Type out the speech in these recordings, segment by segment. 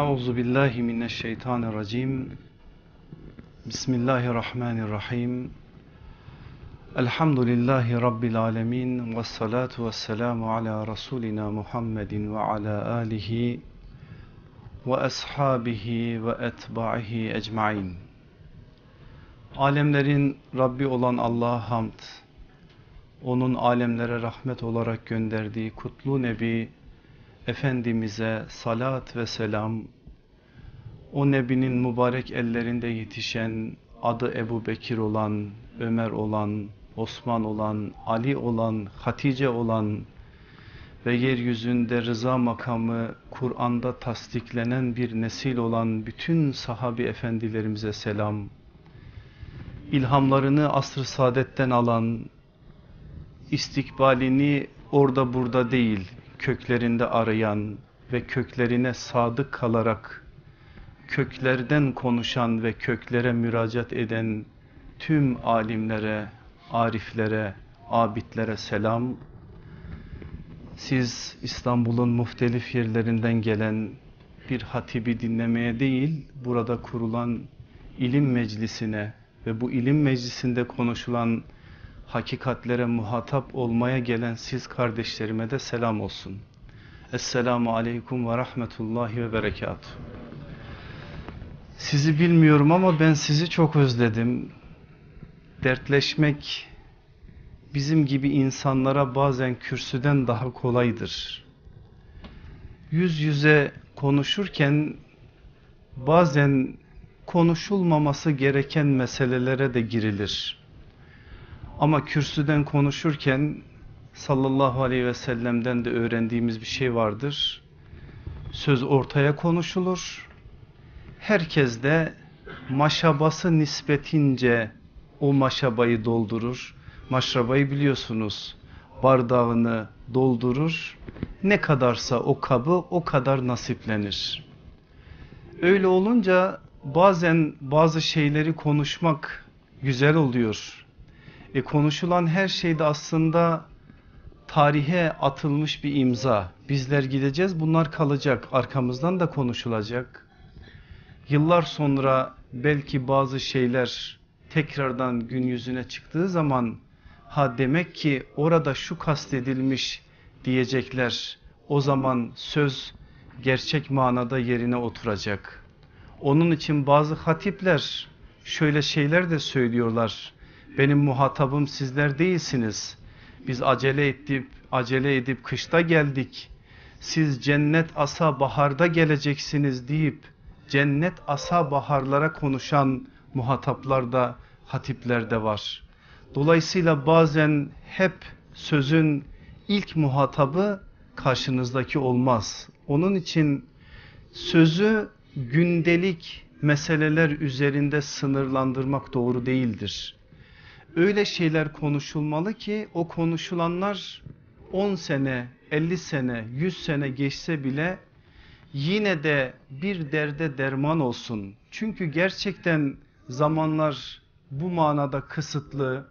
Euzu billahi mineşşeytanirracim. Bismillahirrahmanirrahim. Elhamdülillahi rabbil alamin ve salatu vesselamu ala rasulina Muhammedin ve ala alihi ve ashabihi ve etba'ihi ecmaîn. Alemlerin Rabbi olan Allah'a hamd. Onun alemlere rahmet olarak gönderdiği kutlu nebi Efendimiz'e salat ve selam, o Nebinin mübarek ellerinde yetişen, adı Ebu Bekir olan, Ömer olan, Osman olan, Ali olan, Hatice olan ve yeryüzünde rıza makamı Kur'an'da tasdiklenen bir nesil olan bütün sahabi efendilerimize selam. İlhamlarını asr-ı saadetten alan, istikbalini orada burada değil, köklerinde arayan ve köklerine sadık kalarak köklerden konuşan ve köklere müracaat eden tüm alimlere, ariflere, abidlere selam. Siz İstanbul'un muhtelif yerlerinden gelen bir hatibi dinlemeye değil, burada kurulan ilim meclisine ve bu ilim meclisinde konuşulan hakikatlere muhatap olmaya gelen siz kardeşlerime de selam olsun. Esselamu Aleyküm ve Rahmetullahi ve Berekatuhu. Sizi bilmiyorum ama ben sizi çok özledim. Dertleşmek bizim gibi insanlara bazen kürsüden daha kolaydır. Yüz yüze konuşurken bazen konuşulmaması gereken meselelere de girilir. Ama kürsüden konuşurken sallallahu aleyhi ve sellem'den de öğrendiğimiz bir şey vardır. Söz ortaya konuşulur. Herkes de maşabası nispetince o maşabayı doldurur. Maşrabayı biliyorsunuz bardağını doldurur. Ne kadarsa o kabı o kadar nasiplenir. Öyle olunca bazen bazı şeyleri konuşmak güzel oluyor. E konuşulan her şeyde aslında tarihe atılmış bir imza. Bizler gideceğiz bunlar kalacak arkamızdan da konuşulacak. Yıllar sonra belki bazı şeyler tekrardan gün yüzüne çıktığı zaman ha demek ki orada şu kastedilmiş diyecekler. O zaman söz gerçek manada yerine oturacak. Onun için bazı hatipler şöyle şeyler de söylüyorlar. Benim muhatabım sizler değilsiniz. Biz acele edip acele edip kışta geldik. Siz cennet asa baharda geleceksiniz deyip cennet asa baharlara konuşan muhataplar da hatipler de var. Dolayısıyla bazen hep sözün ilk muhatabı karşınızdaki olmaz. Onun için sözü gündelik meseleler üzerinde sınırlandırmak doğru değildir. Öyle şeyler konuşulmalı ki o konuşulanlar 10 sene, 50 sene, 100 sene geçse bile yine de bir derde derman olsun. Çünkü gerçekten zamanlar bu manada kısıtlı.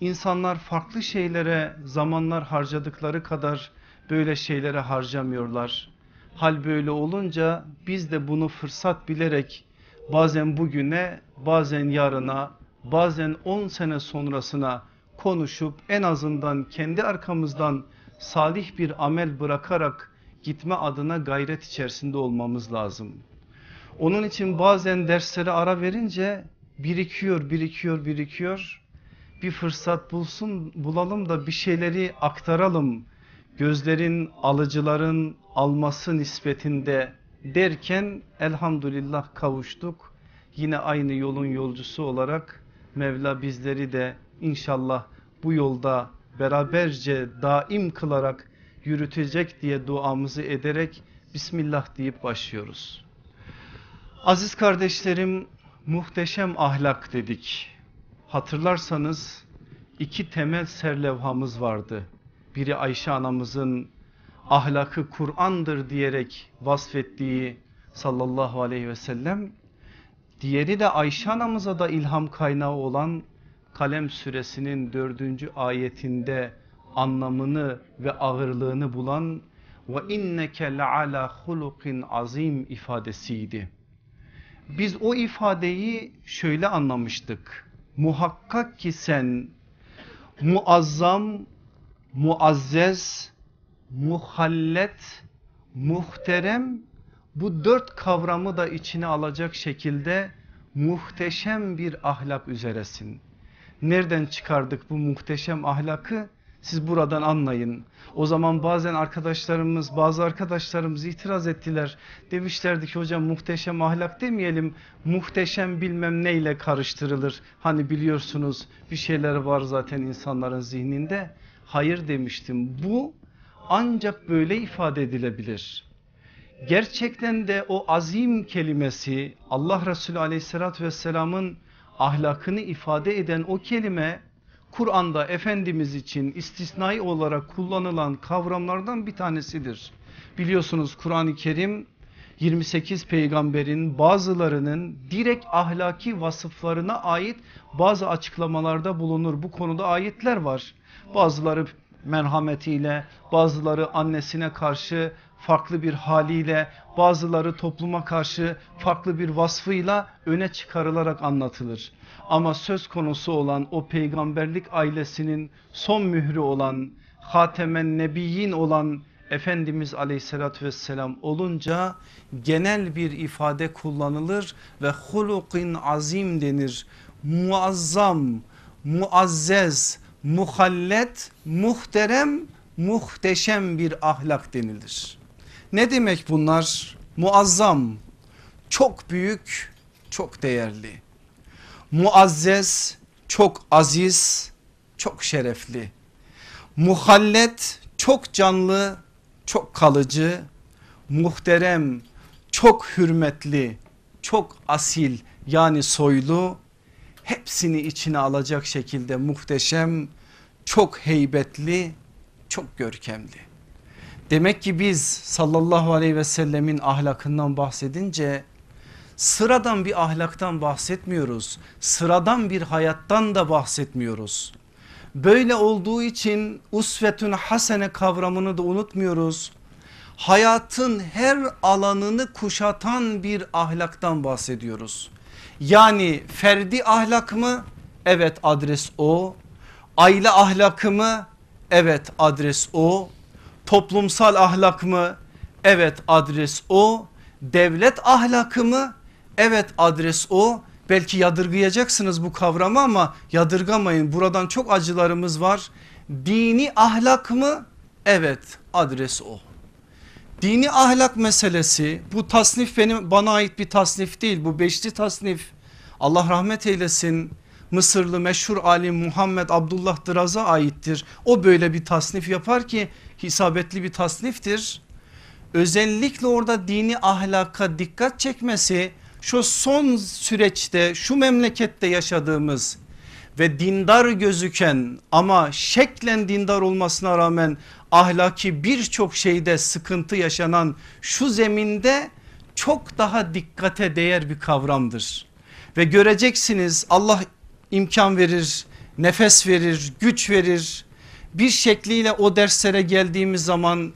İnsanlar farklı şeylere zamanlar harcadıkları kadar böyle şeylere harcamıyorlar. Hal böyle olunca biz de bunu fırsat bilerek bazen bugüne bazen yarına bazen 10 sene sonrasına konuşup en azından kendi arkamızdan salih bir amel bırakarak gitme adına gayret içerisinde olmamız lazım. Onun için bazen derslere ara verince birikiyor birikiyor birikiyor. Bir fırsat bulsun bulalım da bir şeyleri aktaralım. Gözlerin alıcıların alması nispetinde derken elhamdülillah kavuştuk. Yine aynı yolun yolcusu olarak Mevla bizleri de inşallah bu yolda beraberce daim kılarak yürütecek diye duamızı ederek Bismillah deyip başlıyoruz. Aziz kardeşlerim muhteşem ahlak dedik. Hatırlarsanız iki temel serlevhamız vardı. Biri Ayşe anamızın ahlakı Kur'an'dır diyerek vasfettiği sallallahu aleyhi ve sellem. Diğeri de Ayşe anamıza da ilham kaynağı olan Kalem suresinin dördüncü ayetinde anlamını ve ağırlığını bulan ve inneke leala hulukin azim ifadesiydi. Biz o ifadeyi şöyle anlamıştık. Muhakkak ki sen muazzam, muazzez, muhallet, muhterem bu dört kavramı da içine alacak şekilde muhteşem bir ahlak üzeresin. Nereden çıkardık bu muhteşem ahlakı? Siz buradan anlayın. O zaman bazen arkadaşlarımız bazı arkadaşlarımız itiraz ettiler. Demişlerdi ki hocam muhteşem ahlak demeyelim muhteşem bilmem neyle karıştırılır. Hani biliyorsunuz bir şeyler var zaten insanların zihninde. Hayır demiştim bu ancak böyle ifade edilebilir. Gerçekten de o azim kelimesi Allah Resulü aleyhissalatü vesselamın ahlakını ifade eden o kelime Kur'an'da Efendimiz için istisnai olarak kullanılan kavramlardan bir tanesidir. Biliyorsunuz Kur'an-ı Kerim 28 peygamberin bazılarının direkt ahlaki vasıflarına ait bazı açıklamalarda bulunur. Bu konuda ayetler var. Bazıları merhametiyle bazıları annesine karşı farklı bir haliyle bazıları topluma karşı farklı bir vasfıyla öne çıkarılarak anlatılır. Ama söz konusu olan o peygamberlik ailesinin son mührü olan Hatemen Nebiyyin olan Efendimiz aleyhissalatü vesselam olunca genel bir ifade kullanılır ve hulukin azim denir. Muazzam, muazzez, muhallet, muhterem, muhteşem bir ahlak denilir. Ne demek bunlar? Muazzam, çok büyük, çok değerli. Muazzez, çok aziz, çok şerefli. Muhallet, çok canlı, çok kalıcı. Muhterem, çok hürmetli, çok asil yani soylu. Hepsini içine alacak şekilde muhteşem, çok heybetli, çok görkemli. Demek ki biz sallallahu aleyhi ve sellemin ahlakından bahsedince sıradan bir ahlaktan bahsetmiyoruz. Sıradan bir hayattan da bahsetmiyoruz. Böyle olduğu için usvetün hasene kavramını da unutmuyoruz. Hayatın her alanını kuşatan bir ahlaktan bahsediyoruz. Yani ferdi ahlak mı? Evet adres o. Aile ahlakı mı? Evet adres o. Toplumsal ahlak mı? Evet adres o. Devlet ahlakı mı? Evet adres o. Belki yadırgayacaksınız bu kavramı ama yadırgamayın. Buradan çok acılarımız var. Dini ahlak mı? Evet adres o. Dini ahlak meselesi bu tasnif benim bana ait bir tasnif değil. Bu beşli tasnif Allah rahmet eylesin. Mısırlı meşhur alim Muhammed Abdullah Dıraz'a aittir. O böyle bir tasnif yapar ki hisabetli bir tasniftir. Özellikle orada dini ahlaka dikkat çekmesi şu son süreçte şu memlekette yaşadığımız ve dindar gözüken ama şeklen dindar olmasına rağmen ahlaki birçok şeyde sıkıntı yaşanan şu zeminde çok daha dikkate değer bir kavramdır. Ve göreceksiniz Allah imkan verir, nefes verir, güç verir. Bir şekliyle o derslere geldiğimiz zaman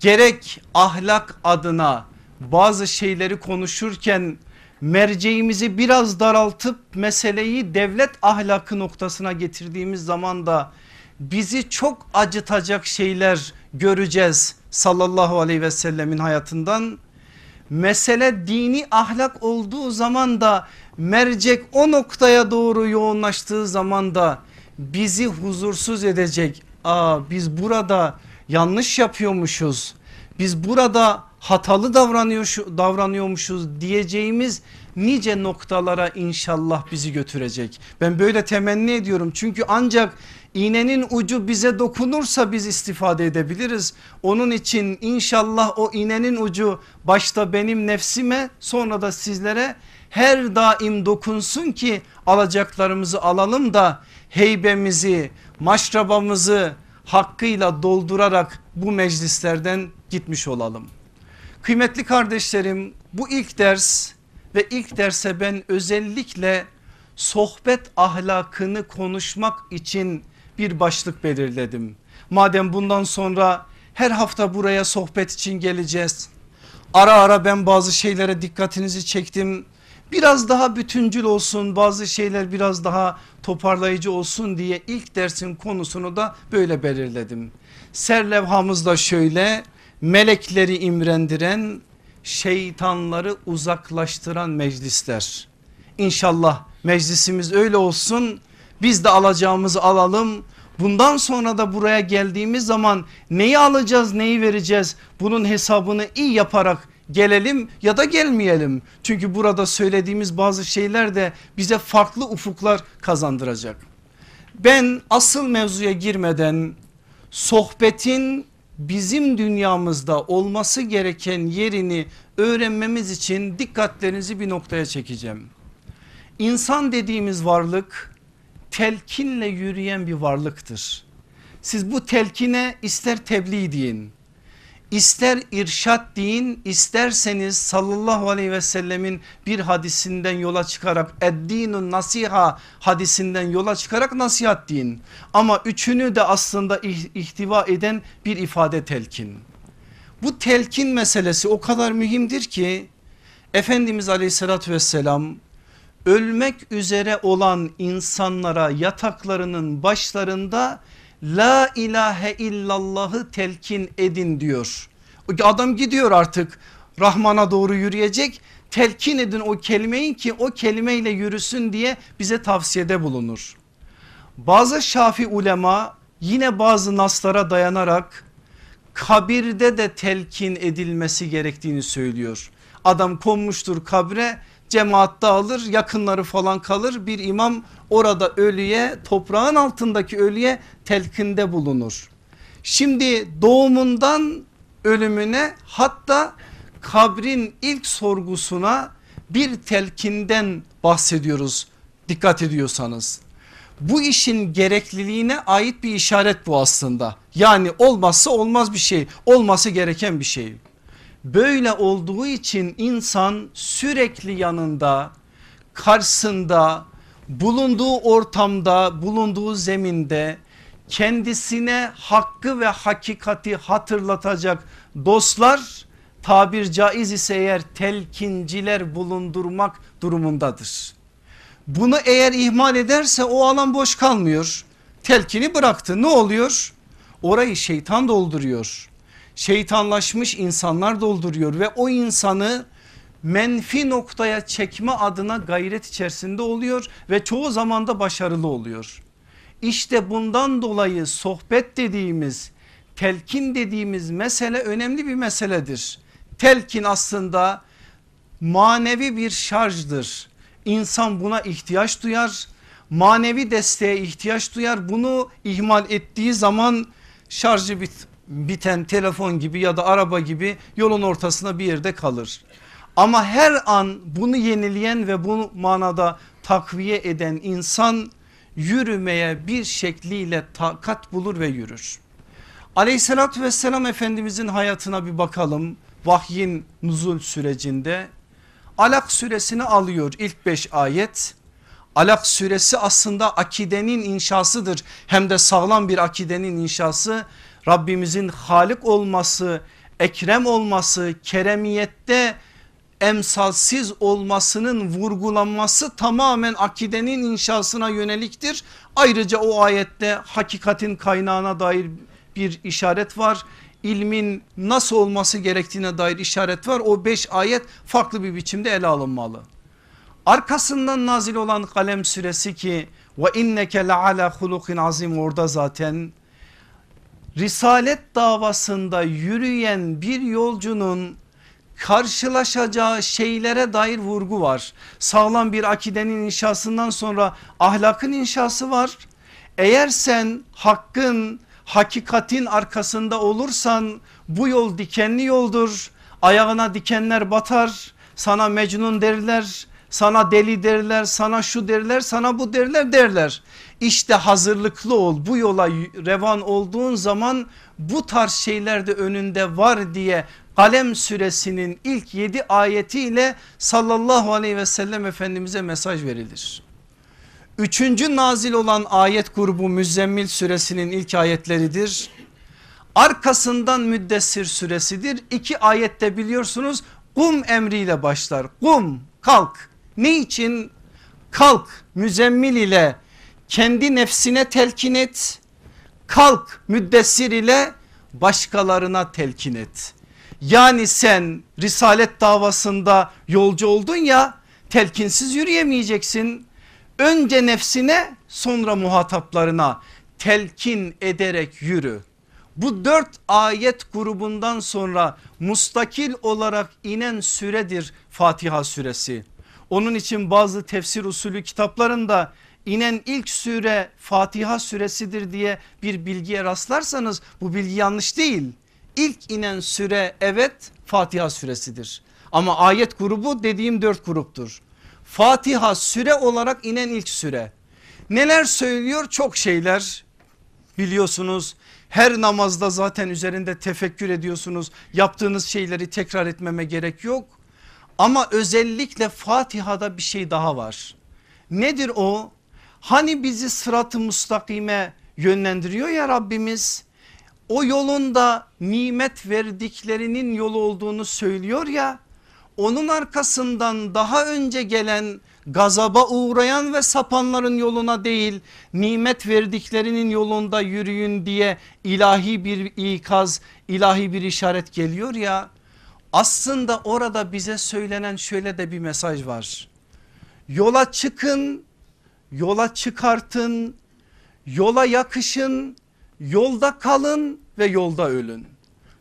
gerek ahlak adına bazı şeyleri konuşurken merceğimizi biraz daraltıp meseleyi devlet ahlakı noktasına getirdiğimiz zaman da bizi çok acıtacak şeyler göreceğiz sallallahu aleyhi ve sellemin hayatından. Mesele dini ahlak olduğu zaman da mercek o noktaya doğru yoğunlaştığı zaman da bizi huzursuz edecek. Aa biz burada yanlış yapıyormuşuz. Biz burada hatalı davranıyor, davranıyormuşuz diyeceğimiz nice noktalara inşallah bizi götürecek. Ben böyle temenni ediyorum çünkü ancak iğnenin ucu bize dokunursa biz istifade edebiliriz. Onun için inşallah o iğnenin ucu başta benim nefsime sonra da sizlere her daim dokunsun ki alacaklarımızı alalım da heybemizi maşrabamızı hakkıyla doldurarak bu meclislerden gitmiş olalım. Kıymetli kardeşlerim bu ilk ders ve ilk derse ben özellikle sohbet ahlakını konuşmak için bir başlık belirledim. Madem bundan sonra Her hafta buraya sohbet için geleceğiz. Ara ara ben bazı şeylere dikkatinizi çektim. Biraz daha bütüncül olsun bazı şeyler biraz daha toparlayıcı olsun diye ilk dersin konusunu da böyle belirledim. Serlevhamız da şöyle melekleri imrendiren şeytanları uzaklaştıran meclisler. İnşallah meclisimiz öyle olsun biz de alacağımızı alalım. Bundan sonra da buraya geldiğimiz zaman neyi alacağız neyi vereceğiz bunun hesabını iyi yaparak gelelim ya da gelmeyelim. Çünkü burada söylediğimiz bazı şeyler de bize farklı ufuklar kazandıracak. Ben asıl mevzuya girmeden sohbetin bizim dünyamızda olması gereken yerini öğrenmemiz için dikkatlerinizi bir noktaya çekeceğim. İnsan dediğimiz varlık telkinle yürüyen bir varlıktır. Siz bu telkine ister tebliğ deyin, ister irşat deyin, isterseniz sallallahu aleyhi ve sellemin bir hadisinden yola çıkarak eddinun nasiha hadisinden yola çıkarak nasihat deyin. Ama üçünü de aslında ihtiva eden bir ifade telkin. Bu telkin meselesi o kadar mühimdir ki Efendimiz aleyhissalatü vesselam ölmek üzere olan insanlara yataklarının başlarında la ilahe illallahı telkin edin diyor. Adam gidiyor artık Rahman'a doğru yürüyecek telkin edin o kelimeyi ki o kelimeyle yürüsün diye bize tavsiyede bulunur. Bazı şafi ulema yine bazı naslara dayanarak kabirde de telkin edilmesi gerektiğini söylüyor. Adam konmuştur kabre cemaat dağılır yakınları falan kalır bir imam orada ölüye toprağın altındaki ölüye telkinde bulunur. Şimdi doğumundan ölümüne hatta kabrin ilk sorgusuna bir telkinden bahsediyoruz dikkat ediyorsanız. Bu işin gerekliliğine ait bir işaret bu aslında. Yani olmazsa olmaz bir şey olması gereken bir şey. Böyle olduğu için insan sürekli yanında karşısında bulunduğu ortamda bulunduğu zeminde kendisine hakkı ve hakikati hatırlatacak dostlar tabir caiz ise eğer telkinciler bulundurmak durumundadır. Bunu eğer ihmal ederse o alan boş kalmıyor. Telkini bıraktı ne oluyor? Orayı şeytan dolduruyor şeytanlaşmış insanlar dolduruyor ve o insanı menfi noktaya çekme adına gayret içerisinde oluyor ve çoğu zaman da başarılı oluyor. İşte bundan dolayı sohbet dediğimiz telkin dediğimiz mesele önemli bir meseledir. Telkin aslında manevi bir şarjdır. İnsan buna ihtiyaç duyar. Manevi desteğe ihtiyaç duyar. Bunu ihmal ettiği zaman şarjı bit biten telefon gibi ya da araba gibi yolun ortasında bir yerde kalır. Ama her an bunu yenileyen ve bu manada takviye eden insan yürümeye bir şekliyle takat bulur ve yürür. Aleyhissalatü vesselam Efendimizin hayatına bir bakalım vahyin nuzul sürecinde. Alak suresini alıyor ilk beş ayet. Alak suresi aslında akidenin inşasıdır hem de sağlam bir akidenin inşası Rabbimizin Halik olması, Ekrem olması, keremiyette emsalsiz olmasının vurgulanması tamamen akidenin inşasına yöneliktir. Ayrıca o ayette hakikatin kaynağına dair bir işaret var. İlmin nasıl olması gerektiğine dair işaret var. O beş ayet farklı bir biçimde ele alınmalı. Arkasından nazil olan kalem süresi ki ve inneke le ala hulukin azim orada zaten Risalet davasında yürüyen bir yolcunun karşılaşacağı şeylere dair vurgu var. Sağlam bir akidenin inşasından sonra ahlakın inşası var. Eğer sen hakkın hakikatin arkasında olursan bu yol dikenli yoldur. Ayağına dikenler batar sana mecnun derler sana deli derler sana şu derler sana bu derler derler. İşte hazırlıklı ol bu yola revan olduğun zaman bu tarz şeyler de önünde var diye Kalem suresinin ilk 7 ayetiyle sallallahu aleyhi ve sellem efendimize mesaj verilir. Üçüncü nazil olan ayet grubu Müzzemmil suresinin ilk ayetleridir. Arkasından Müddessir suresidir. İki ayette biliyorsunuz kum emriyle başlar. Kum kalk. Ne için? Kalk müzemmil ile kendi nefsine telkin et. Kalk müddessir ile başkalarına telkin et. Yani sen risalet davasında yolcu oldun ya telkinsiz yürüyemeyeceksin. Önce nefsine sonra muhataplarına telkin ederek yürü. Bu dört ayet grubundan sonra mustakil olarak inen süredir Fatiha suresi. Onun için bazı tefsir usulü kitaplarında inen ilk süre Fatiha suresidir diye bir bilgiye rastlarsanız bu bilgi yanlış değil. İlk inen süre evet Fatiha suresidir. Ama ayet grubu dediğim dört gruptur. Fatiha süre olarak inen ilk süre. Neler söylüyor? Çok şeyler biliyorsunuz. Her namazda zaten üzerinde tefekkür ediyorsunuz. Yaptığınız şeyleri tekrar etmeme gerek yok. Ama özellikle Fatiha'da bir şey daha var. Nedir o? Hani bizi sırat-ı mustakime yönlendiriyor ya Rabbimiz. O yolunda nimet verdiklerinin yolu olduğunu söylüyor ya. Onun arkasından daha önce gelen gazaba uğrayan ve sapanların yoluna değil nimet verdiklerinin yolunda yürüyün diye ilahi bir ikaz ilahi bir işaret geliyor ya aslında orada bize söylenen şöyle de bir mesaj var yola çıkın yola çıkartın yola yakışın yolda kalın ve yolda ölün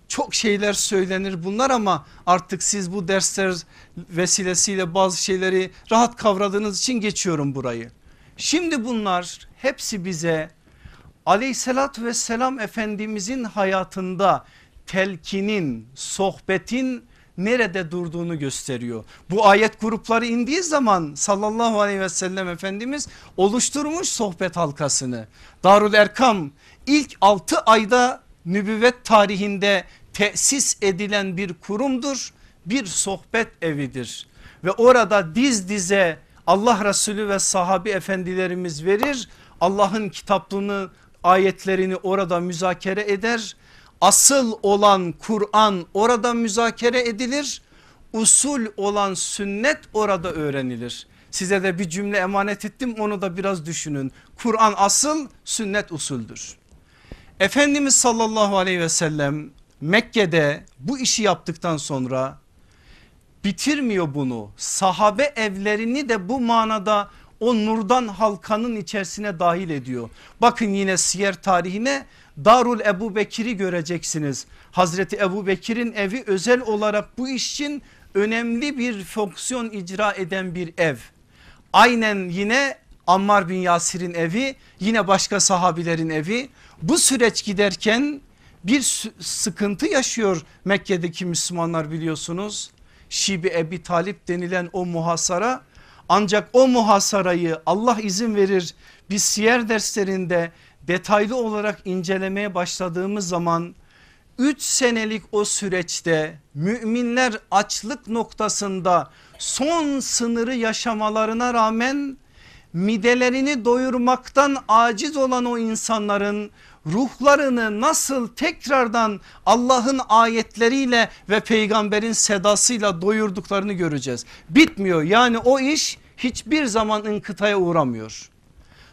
çok şeyler söylenir bunlar ama artık siz bu dersler vesilesiyle bazı şeyleri rahat kavradığınız için geçiyorum burayı. Şimdi bunlar hepsi bize aleyhissalatü vesselam efendimizin hayatında telkinin, sohbetin nerede durduğunu gösteriyor. Bu ayet grupları indiği zaman sallallahu aleyhi ve sellem efendimiz oluşturmuş sohbet halkasını. Darul Erkam ilk 6 ayda nübüvvet tarihinde tesis edilen bir kurumdur bir sohbet evidir ve orada diz dize Allah Resulü ve sahabi efendilerimiz verir Allah'ın kitaplığını ayetlerini orada müzakere eder asıl olan Kur'an orada müzakere edilir usul olan sünnet orada öğrenilir size de bir cümle emanet ettim onu da biraz düşünün Kur'an asıl sünnet usuldür Efendimiz sallallahu aleyhi ve sellem Mekke'de bu işi yaptıktan sonra bitirmiyor bunu. Sahabe evlerini de bu manada o nurdan halkanın içerisine dahil ediyor. Bakın yine siyer tarihine Darul Ebu Bekir'i göreceksiniz. Hazreti Ebu Bekir'in evi özel olarak bu iş için önemli bir fonksiyon icra eden bir ev. Aynen yine Ammar bin Yasir'in evi yine başka sahabilerin evi. Bu süreç giderken bir sıkıntı yaşıyor Mekke'deki Müslümanlar biliyorsunuz. Şibi Ebi Talip denilen o muhasara ancak o muhasarayı Allah izin verir biz siyer derslerinde detaylı olarak incelemeye başladığımız zaman 3 senelik o süreçte müminler açlık noktasında son sınırı yaşamalarına rağmen midelerini doyurmaktan aciz olan o insanların ruhlarını nasıl tekrardan Allah'ın ayetleriyle ve peygamberin sedasıyla doyurduklarını göreceğiz. Bitmiyor yani o iş hiçbir zaman inkıtaya uğramıyor.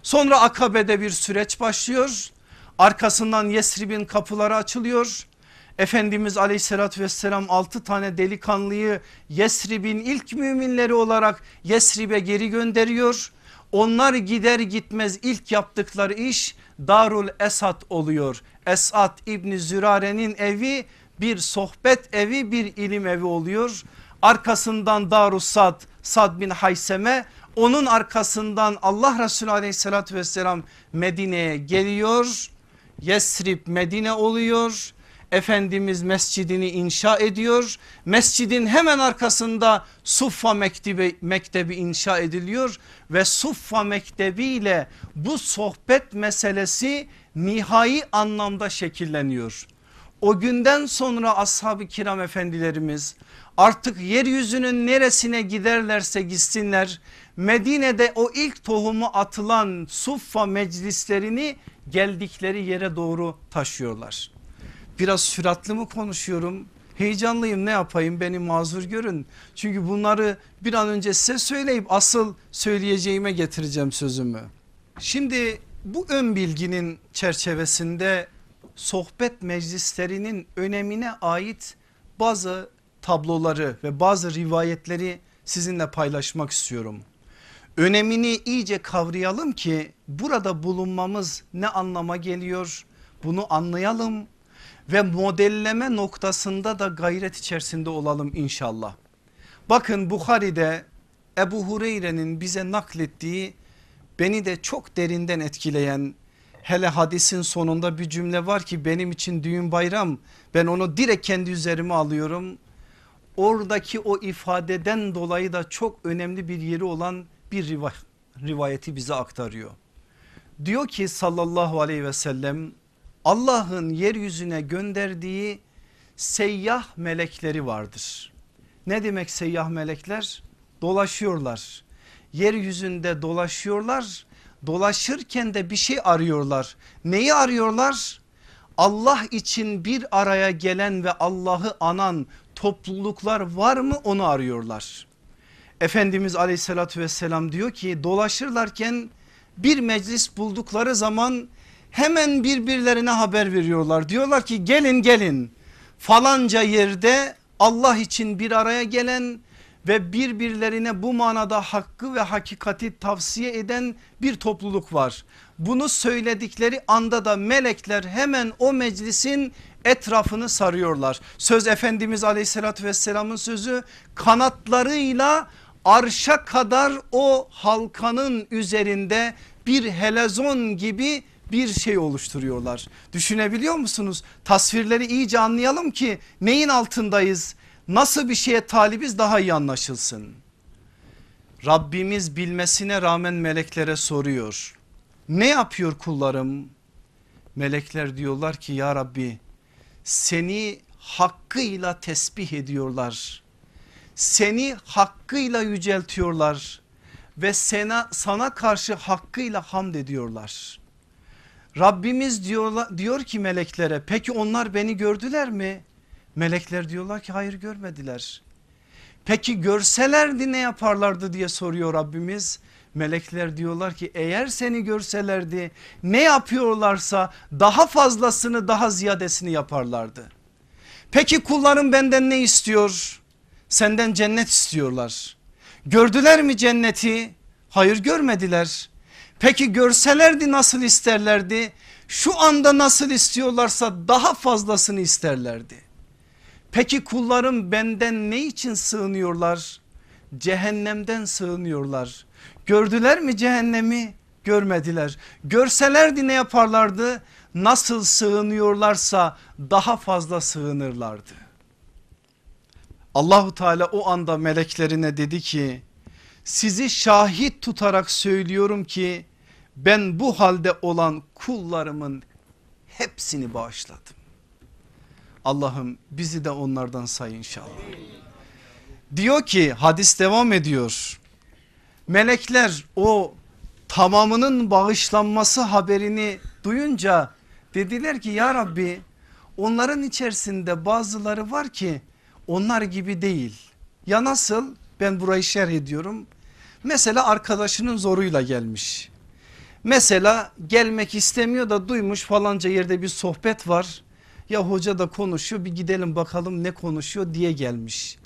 Sonra Akabe'de bir süreç başlıyor. Arkasından Yesrib'in kapıları açılıyor. Efendimiz aleyhissalatü vesselam 6 tane delikanlıyı Yesrib'in ilk müminleri olarak Yesrib'e geri gönderiyor. Onlar gider gitmez ilk yaptıkları iş Darul Esad oluyor. Esad İbni Zürare'nin evi bir sohbet evi bir ilim evi oluyor. Arkasından Darus Sad, Sad bin Hayseme onun arkasından Allah Resulü aleyhissalatü vesselam Medine'ye geliyor. Yesrib Medine oluyor. Efendimiz mescidini inşa ediyor. Mescidin hemen arkasında Suffa Mektebi, Mektebi inşa ediliyor ve Suffa Mektebi ile bu sohbet meselesi nihai anlamda şekilleniyor. O günden sonra ashab-ı kiram efendilerimiz artık yeryüzünün neresine giderlerse gitsinler Medine'de o ilk tohumu atılan suffa meclislerini geldikleri yere doğru taşıyorlar. Biraz süratli mi konuşuyorum? Heyecanlıyım ne yapayım beni mazur görün. Çünkü bunları bir an önce size söyleyip asıl söyleyeceğime getireceğim sözümü. Şimdi bu ön bilginin çerçevesinde sohbet meclislerinin önemine ait bazı tabloları ve bazı rivayetleri sizinle paylaşmak istiyorum. Önemini iyice kavrayalım ki burada bulunmamız ne anlama geliyor bunu anlayalım ve modelleme noktasında da gayret içerisinde olalım inşallah. Bakın Bukhari'de Ebu Hureyre'nin bize naklettiği beni de çok derinden etkileyen hele hadisin sonunda bir cümle var ki benim için düğün bayram ben onu direkt kendi üzerime alıyorum. Oradaki o ifadeden dolayı da çok önemli bir yeri olan bir rivayeti bize aktarıyor. Diyor ki sallallahu aleyhi ve sellem Allah'ın yeryüzüne gönderdiği seyyah melekleri vardır. Ne demek seyyah melekler? Dolaşıyorlar. Yeryüzünde dolaşıyorlar. Dolaşırken de bir şey arıyorlar. Neyi arıyorlar? Allah için bir araya gelen ve Allah'ı anan topluluklar var mı onu arıyorlar. Efendimiz aleyhissalatü vesselam diyor ki dolaşırlarken bir meclis buldukları zaman hemen birbirlerine haber veriyorlar. Diyorlar ki gelin gelin falanca yerde Allah için bir araya gelen ve birbirlerine bu manada hakkı ve hakikati tavsiye eden bir topluluk var. Bunu söyledikleri anda da melekler hemen o meclisin etrafını sarıyorlar. Söz Efendimiz aleyhissalatü vesselamın sözü kanatlarıyla arşa kadar o halkanın üzerinde bir helezon gibi bir şey oluşturuyorlar. Düşünebiliyor musunuz? Tasvirleri iyice anlayalım ki neyin altındayız? Nasıl bir şeye talibiz daha iyi anlaşılsın. Rabbimiz bilmesine rağmen meleklere soruyor. Ne yapıyor kullarım? Melekler diyorlar ki ya Rabbi seni hakkıyla tesbih ediyorlar. Seni hakkıyla yüceltiyorlar ve sana, sana karşı hakkıyla hamd ediyorlar. Rabbimiz diyor, diyor ki meleklere peki onlar beni gördüler mi? Melekler diyorlar ki hayır görmediler. Peki görselerdi ne yaparlardı diye soruyor Rabbimiz. Melekler diyorlar ki eğer seni görselerdi ne yapıyorlarsa daha fazlasını daha ziyadesini yaparlardı. Peki kullarım benden ne istiyor? Senden cennet istiyorlar. Gördüler mi cenneti? Hayır görmediler. Peki görselerdi nasıl isterlerdi? Şu anda nasıl istiyorlarsa daha fazlasını isterlerdi. Peki kullarım benden ne için sığınıyorlar? Cehennemden sığınıyorlar. Gördüler mi cehennemi? Görmediler. Görselerdi ne yaparlardı? Nasıl sığınıyorlarsa daha fazla sığınırlardı. Allahu Teala o anda meleklerine dedi ki sizi şahit tutarak söylüyorum ki ben bu halde olan kullarımın hepsini bağışladım. Allah'ım bizi de onlardan say inşallah. Diyor ki hadis devam ediyor. Melekler o tamamının bağışlanması haberini duyunca dediler ki ya Rabbi onların içerisinde bazıları var ki onlar gibi değil. Ya nasıl? Ben burayı şerh ediyorum. Mesela arkadaşının zoruyla gelmiş. Mesela gelmek istemiyor da duymuş falanca yerde bir sohbet var. Ya hoca da konuşuyor bir gidelim bakalım ne konuşuyor diye gelmiş.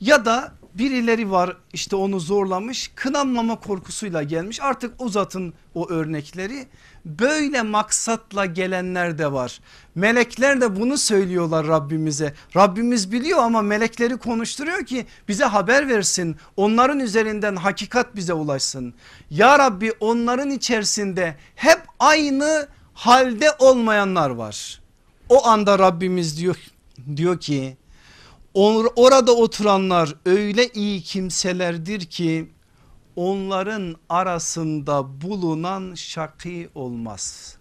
Ya da birileri var işte onu zorlamış kınanmama korkusuyla gelmiş artık uzatın o örnekleri böyle maksatla gelenler de var. Melekler de bunu söylüyorlar Rabbimize. Rabbimiz biliyor ama melekleri konuşturuyor ki bize haber versin. Onların üzerinden hakikat bize ulaşsın. Ya Rabbi onların içerisinde hep aynı halde olmayanlar var. O anda Rabbimiz diyor, diyor ki orada oturanlar öyle iyi kimselerdir ki onların arasında bulunan şaki olmaz.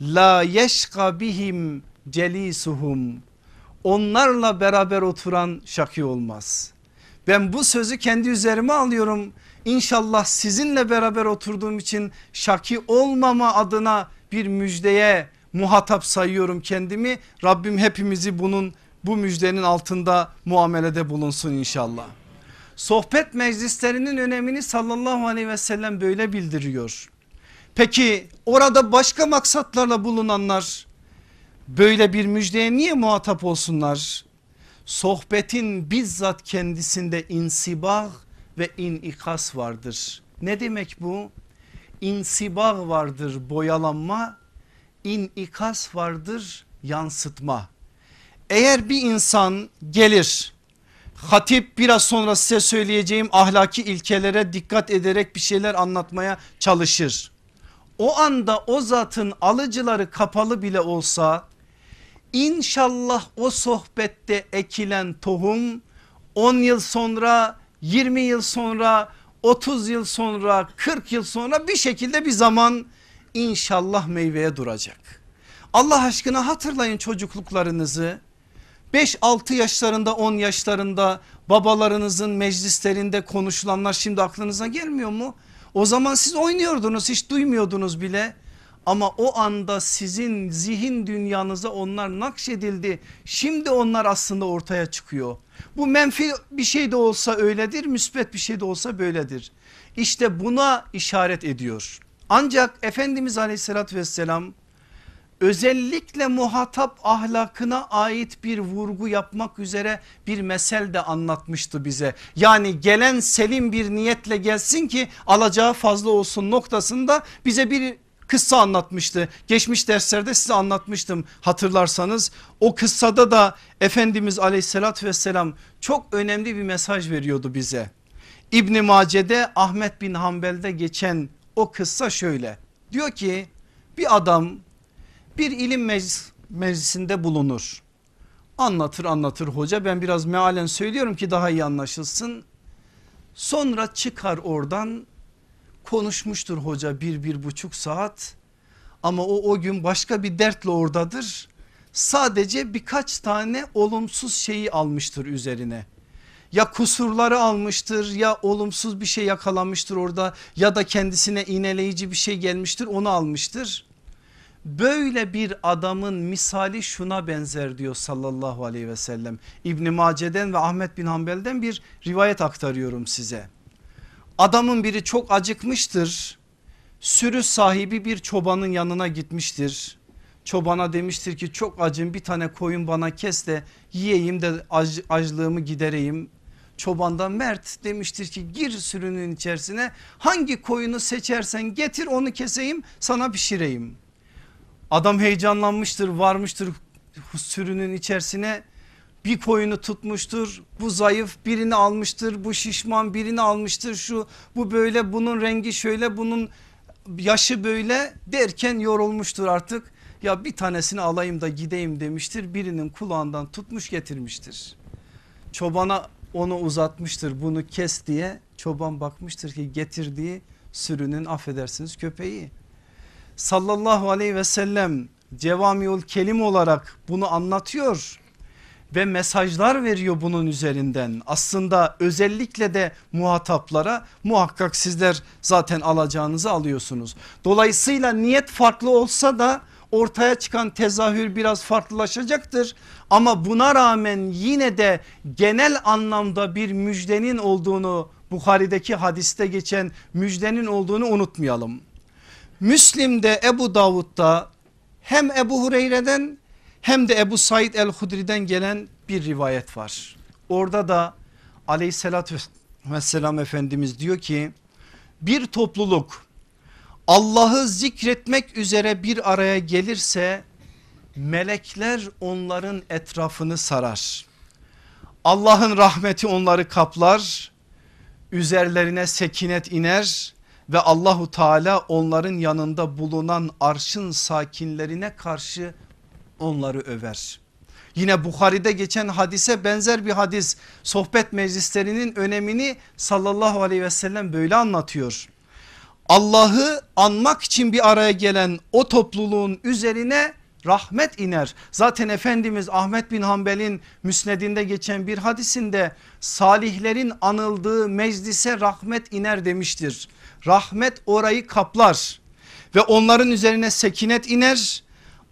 La yeşka bihim celisuhum onlarla beraber oturan şaki olmaz. Ben bu sözü kendi üzerime alıyorum. İnşallah sizinle beraber oturduğum için şaki olmama adına bir müjdeye muhatap sayıyorum kendimi. Rabbim hepimizi bunun bu müjdenin altında muamelede bulunsun inşallah. Sohbet meclislerinin önemini sallallahu aleyhi ve sellem böyle bildiriyor. Peki orada başka maksatlarla bulunanlar böyle bir müjdeye niye muhatap olsunlar? Sohbetin bizzat kendisinde insibah ve inikas vardır. Ne demek bu? İnsibah vardır boyalanma, inikas vardır yansıtma. Eğer bir insan gelir hatip biraz sonra size söyleyeceğim ahlaki ilkelere dikkat ederek bir şeyler anlatmaya çalışır. O anda o zatın alıcıları kapalı bile olsa İnşallah o sohbette ekilen tohum 10 yıl sonra 20 yıl sonra 30 yıl sonra 40 yıl sonra bir şekilde bir zaman inşallah meyveye duracak. Allah aşkına hatırlayın çocukluklarınızı 5-6 yaşlarında 10 yaşlarında babalarınızın meclislerinde konuşulanlar şimdi aklınıza gelmiyor mu? O zaman siz oynuyordunuz hiç duymuyordunuz bile. Ama o anda sizin zihin dünyanıza onlar nakşedildi. Şimdi onlar aslında ortaya çıkıyor. Bu menfi bir şey de olsa öyledir, müsbet bir şey de olsa böyledir. İşte buna işaret ediyor. Ancak Efendimiz aleyhissalatü vesselam özellikle muhatap ahlakına ait bir vurgu yapmak üzere bir mesel de anlatmıştı bize. Yani gelen selim bir niyetle gelsin ki alacağı fazla olsun noktasında bize bir kıssa anlatmıştı. Geçmiş derslerde size anlatmıştım hatırlarsanız. O kıssada da Efendimiz aleyhissalatü vesselam çok önemli bir mesaj veriyordu bize. İbni Mace'de Ahmet bin Hanbel'de geçen o kıssa şöyle. Diyor ki bir adam bir ilim meclis, meclisinde bulunur. Anlatır anlatır hoca ben biraz mealen söylüyorum ki daha iyi anlaşılsın. Sonra çıkar oradan konuşmuştur hoca bir bir buçuk saat ama o o gün başka bir dertle oradadır. Sadece birkaç tane olumsuz şeyi almıştır üzerine. Ya kusurları almıştır ya olumsuz bir şey yakalamıştır orada ya da kendisine iğneleyici bir şey gelmiştir onu almıştır. Böyle bir adamın misali şuna benzer diyor sallallahu aleyhi ve sellem. İbni Mace'den ve Ahmet bin Hanbel'den bir rivayet aktarıyorum size. Adamın biri çok acıkmıştır. Sürü sahibi bir çobanın yanına gitmiştir. Çobana demiştir ki çok acım bir tane koyun bana kes de yiyeyim de ac, aclığımı gidereyim. Çobandan Mert demiştir ki gir sürünün içerisine hangi koyunu seçersen getir onu keseyim sana pişireyim. Adam heyecanlanmıştır varmıştır sürünün içerisine bir koyunu tutmuştur bu zayıf birini almıştır bu şişman birini almıştır şu bu böyle bunun rengi şöyle bunun yaşı böyle derken yorulmuştur artık ya bir tanesini alayım da gideyim demiştir birinin kulağından tutmuş getirmiştir. Çobana onu uzatmıştır bunu kes diye çoban bakmıştır ki getirdiği sürünün affedersiniz köpeği. Sallallahu aleyhi ve sellem cevamiul kelim olarak bunu anlatıyor ve mesajlar veriyor bunun üzerinden. Aslında özellikle de muhataplara muhakkak sizler zaten alacağınızı alıyorsunuz. Dolayısıyla niyet farklı olsa da ortaya çıkan tezahür biraz farklılaşacaktır. Ama buna rağmen yine de genel anlamda bir müjdenin olduğunu Bukhari'deki hadiste geçen müjdenin olduğunu unutmayalım. Müslim'de Ebu Davud'da hem Ebu Hureyre'den hem de Ebu Said el-Hudri'den gelen bir rivayet var. Orada da aleyhissalatü vesselam Efendimiz diyor ki bir topluluk Allah'ı zikretmek üzere bir araya gelirse melekler onların etrafını sarar. Allah'ın rahmeti onları kaplar, üzerlerine sekinet iner ve Allahu Teala onların yanında bulunan arşın sakinlerine karşı onları över. Yine Bukhari'de geçen hadise benzer bir hadis sohbet meclislerinin önemini sallallahu aleyhi ve sellem böyle anlatıyor. Allah'ı anmak için bir araya gelen o topluluğun üzerine rahmet iner. Zaten Efendimiz Ahmet bin Hanbel'in müsnedinde geçen bir hadisinde salihlerin anıldığı meclise rahmet iner demiştir. Rahmet orayı kaplar ve onların üzerine sekinet iner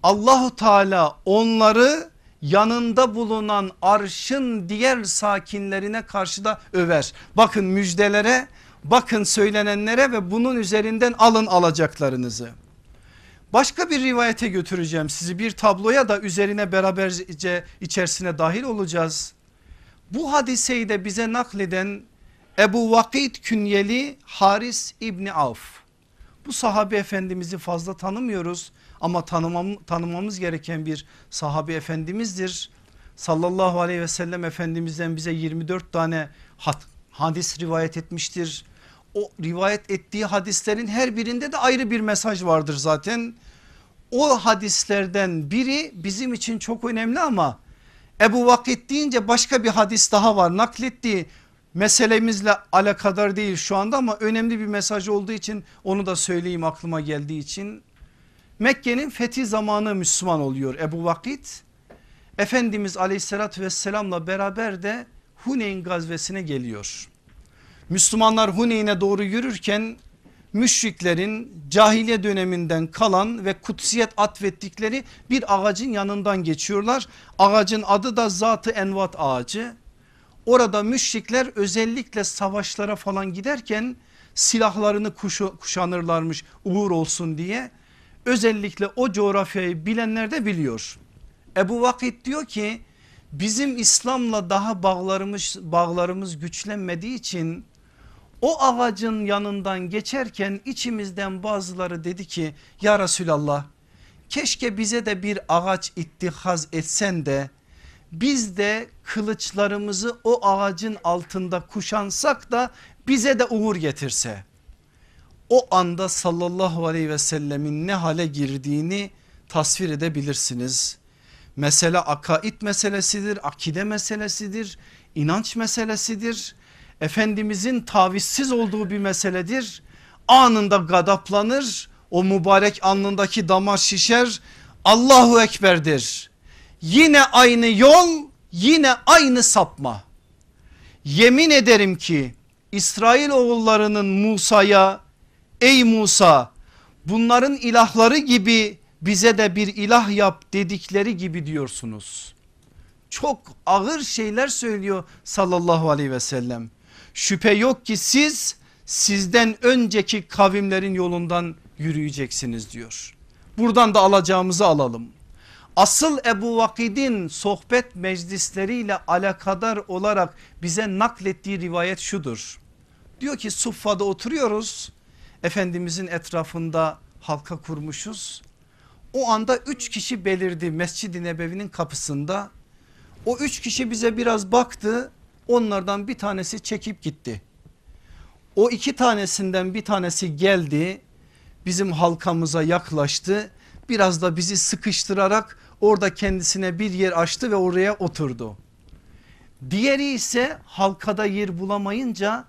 Allahu Teala onları yanında bulunan arşın diğer sakinlerine karşı da över. Bakın müjdelere bakın söylenenlere ve bunun üzerinden alın alacaklarınızı. Başka bir rivayete götüreceğim sizi bir tabloya da üzerine beraberce içerisine dahil olacağız. Bu hadiseyi de bize nakleden Ebu Vakid künyeli Haris İbni Avf. Bu sahabe efendimizi fazla tanımıyoruz ama tanımam, tanımamız gereken bir sahabe efendimizdir. Sallallahu aleyhi ve sellem efendimizden bize 24 tane hadis rivayet etmiştir. O rivayet ettiği hadislerin her birinde de ayrı bir mesaj vardır zaten. O hadislerden biri bizim için çok önemli ama Ebu Vakit deyince başka bir hadis daha var naklettiği meselemizle alakadar değil şu anda ama önemli bir mesaj olduğu için onu da söyleyeyim aklıma geldiği için. Mekke'nin fethi zamanı Müslüman oluyor Ebu Vakit. Efendimiz aleyhissalatü vesselamla beraber de Huneyn gazvesine geliyor. Müslümanlar Huneyn'e doğru yürürken müşriklerin cahiliye döneminden kalan ve kutsiyet atfettikleri bir ağacın yanından geçiyorlar. Ağacın adı da Zatı Envat ağacı. Orada müşrikler özellikle savaşlara falan giderken silahlarını kuşu, kuşanırlarmış uğur olsun diye. Özellikle o coğrafyayı bilenler de biliyor. Ebu Vakit diyor ki bizim İslam'la daha bağlarımız, bağlarımız güçlenmediği için o ağacın yanından geçerken içimizden bazıları dedi ki ya Resulallah keşke bize de bir ağaç ittihaz etsen de biz de kılıçlarımızı o ağacın altında kuşansak da bize de uğur getirse. O anda sallallahu aleyhi ve sellemin ne hale girdiğini tasvir edebilirsiniz. Mesele akaid meselesidir, akide meselesidir, inanç meselesidir. Efendimizin tavizsiz olduğu bir meseledir. Anında gadaplanır o mübarek alnındaki damar şişer Allahu Ekber'dir Yine aynı yol yine aynı sapma. Yemin ederim ki İsrail oğullarının Musa'ya ey Musa bunların ilahları gibi bize de bir ilah yap dedikleri gibi diyorsunuz. Çok ağır şeyler söylüyor sallallahu aleyhi ve sellem. Şüphe yok ki siz sizden önceki kavimlerin yolundan yürüyeceksiniz diyor. Buradan da alacağımızı alalım. Asıl Ebu Vakid'in sohbet meclisleriyle alakadar olarak bize naklettiği rivayet şudur. Diyor ki Suffa'da oturuyoruz. Efendimizin etrafında halka kurmuşuz. O anda üç kişi belirdi Mescid-i Nebevi'nin kapısında. O üç kişi bize biraz baktı. Onlardan bir tanesi çekip gitti. O iki tanesinden bir tanesi geldi. Bizim halkamıza yaklaştı biraz da bizi sıkıştırarak orada kendisine bir yer açtı ve oraya oturdu. Diğeri ise halkada yer bulamayınca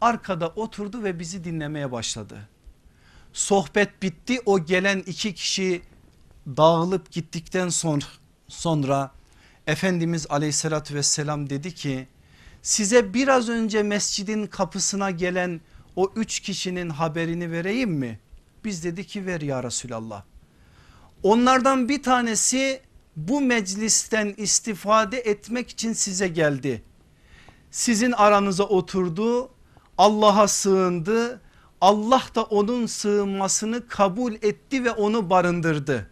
arkada oturdu ve bizi dinlemeye başladı. Sohbet bitti o gelen iki kişi dağılıp gittikten sonra, sonra Efendimiz aleyhissalatü vesselam dedi ki size biraz önce mescidin kapısına gelen o üç kişinin haberini vereyim mi? Biz dedi ki ver ya Resulallah. Onlardan bir tanesi bu meclisten istifade etmek için size geldi. Sizin aranıza oturdu Allah'a sığındı Allah da onun sığınmasını kabul etti ve onu barındırdı.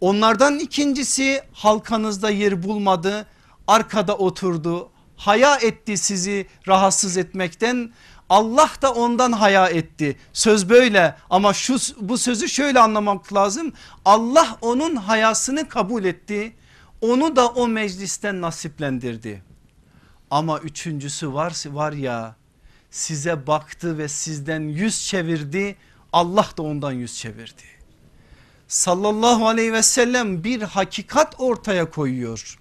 Onlardan ikincisi halkanızda yer bulmadı arkada oturdu haya etti sizi rahatsız etmekten Allah da ondan haya etti. Söz böyle ama şu bu sözü şöyle anlamak lazım. Allah onun hayasını kabul etti. Onu da o meclisten nasiplendirdi. Ama üçüncüsü var, var ya size baktı ve sizden yüz çevirdi. Allah da ondan yüz çevirdi. Sallallahu aleyhi ve sellem bir hakikat ortaya koyuyor.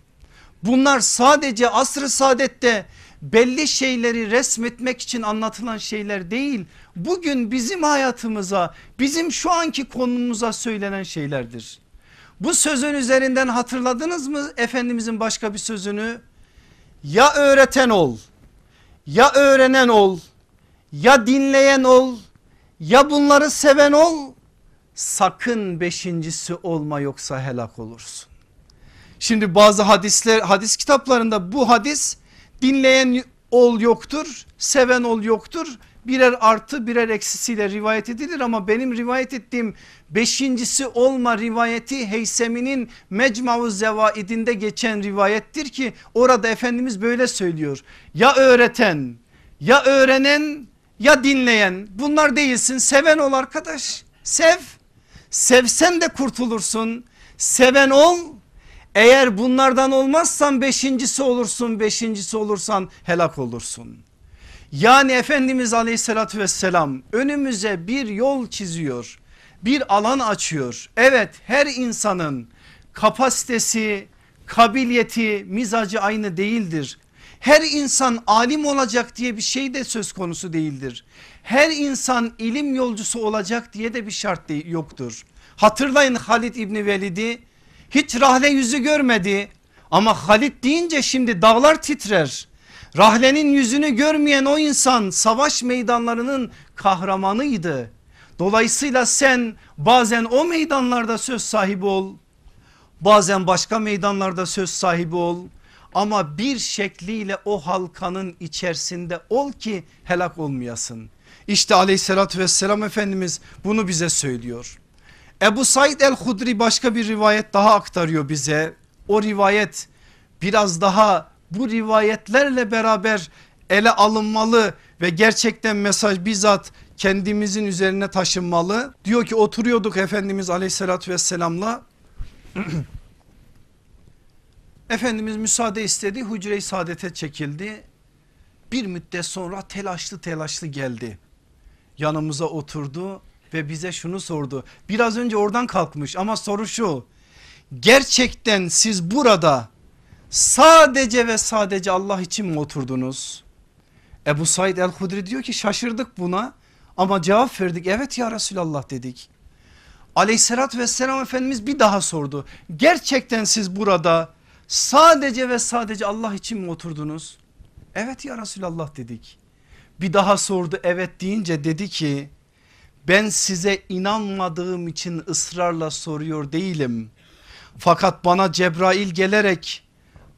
Bunlar sadece asr-ı saadette belli şeyleri resmetmek için anlatılan şeyler değil. Bugün bizim hayatımıza bizim şu anki konumuza söylenen şeylerdir. Bu sözün üzerinden hatırladınız mı Efendimizin başka bir sözünü? Ya öğreten ol ya öğrenen ol ya dinleyen ol ya bunları seven ol sakın beşincisi olma yoksa helak olursun. Şimdi bazı hadisler hadis kitaplarında bu hadis dinleyen ol yoktur seven ol yoktur. Birer artı birer eksisiyle rivayet edilir ama benim rivayet ettiğim beşincisi olma rivayeti Heysemi'nin Mecmu Zevaidinde geçen rivayettir ki orada Efendimiz böyle söylüyor. Ya öğreten ya öğrenen ya dinleyen. Bunlar değilsin seven ol arkadaş. Sev. Sevsen de kurtulursun. Seven ol eğer bunlardan olmazsan beşincisi olursun beşincisi olursan helak olursun. Yani Efendimiz aleyhissalatü vesselam önümüze bir yol çiziyor. Bir alan açıyor. Evet her insanın kapasitesi, kabiliyeti, mizacı aynı değildir. Her insan alim olacak diye bir şey de söz konusu değildir. Her insan ilim yolcusu olacak diye de bir şart yoktur. Hatırlayın Halid İbni Velid'i hiç rahle yüzü görmedi ama Halid deyince şimdi dağlar titrer. Rahle'nin yüzünü görmeyen o insan savaş meydanlarının kahramanıydı. Dolayısıyla sen bazen o meydanlarda söz sahibi ol. Bazen başka meydanlarda söz sahibi ol. Ama bir şekliyle o halkanın içerisinde ol ki helak olmayasın. İşte aleyhissalatü vesselam Efendimiz bunu bize söylüyor. Ebu Said el-Hudri başka bir rivayet daha aktarıyor bize. O rivayet biraz daha bu rivayetlerle beraber ele alınmalı ve gerçekten mesaj bizzat kendimizin üzerine taşınmalı. Diyor ki oturuyorduk Efendimiz aleyhissalatü vesselamla. Efendimiz müsaade istedi hücre-i saadete çekildi. Bir müddet sonra telaşlı telaşlı geldi. Yanımıza oturdu ve bize şunu sordu. Biraz önce oradan kalkmış ama soru şu. Gerçekten siz burada sadece ve sadece Allah için mi oturdunuz? Ebu Said el-Hudri diyor ki şaşırdık buna ama cevap verdik evet ya Resulallah dedik. Aleyhissalatü vesselam Efendimiz bir daha sordu. Gerçekten siz burada sadece ve sadece Allah için mi oturdunuz? Evet ya Resulallah dedik. Bir daha sordu evet deyince dedi ki ben size inanmadığım için ısrarla soruyor değilim. Fakat bana Cebrail gelerek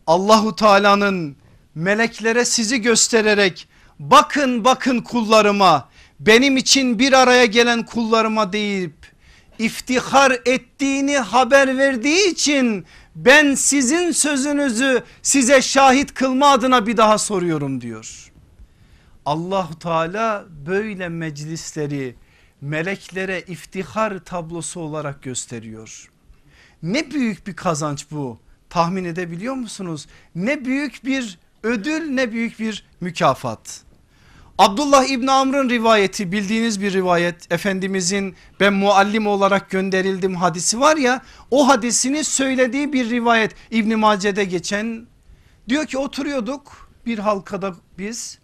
Allahu Teala'nın meleklere sizi göstererek bakın bakın kullarıma benim için bir araya gelen kullarıma deyip iftihar ettiğini haber verdiği için ben sizin sözünüzü size şahit kılma adına bir daha soruyorum diyor. Allah Teala böyle meclisleri meleklere iftihar tablosu olarak gösteriyor. Ne büyük bir kazanç bu tahmin edebiliyor musunuz? Ne büyük bir ödül ne büyük bir mükafat. Abdullah İbn Amr'ın rivayeti bildiğiniz bir rivayet Efendimizin ben muallim olarak gönderildim hadisi var ya o hadisini söylediği bir rivayet İbn Mace'de geçen diyor ki oturuyorduk bir halkada biz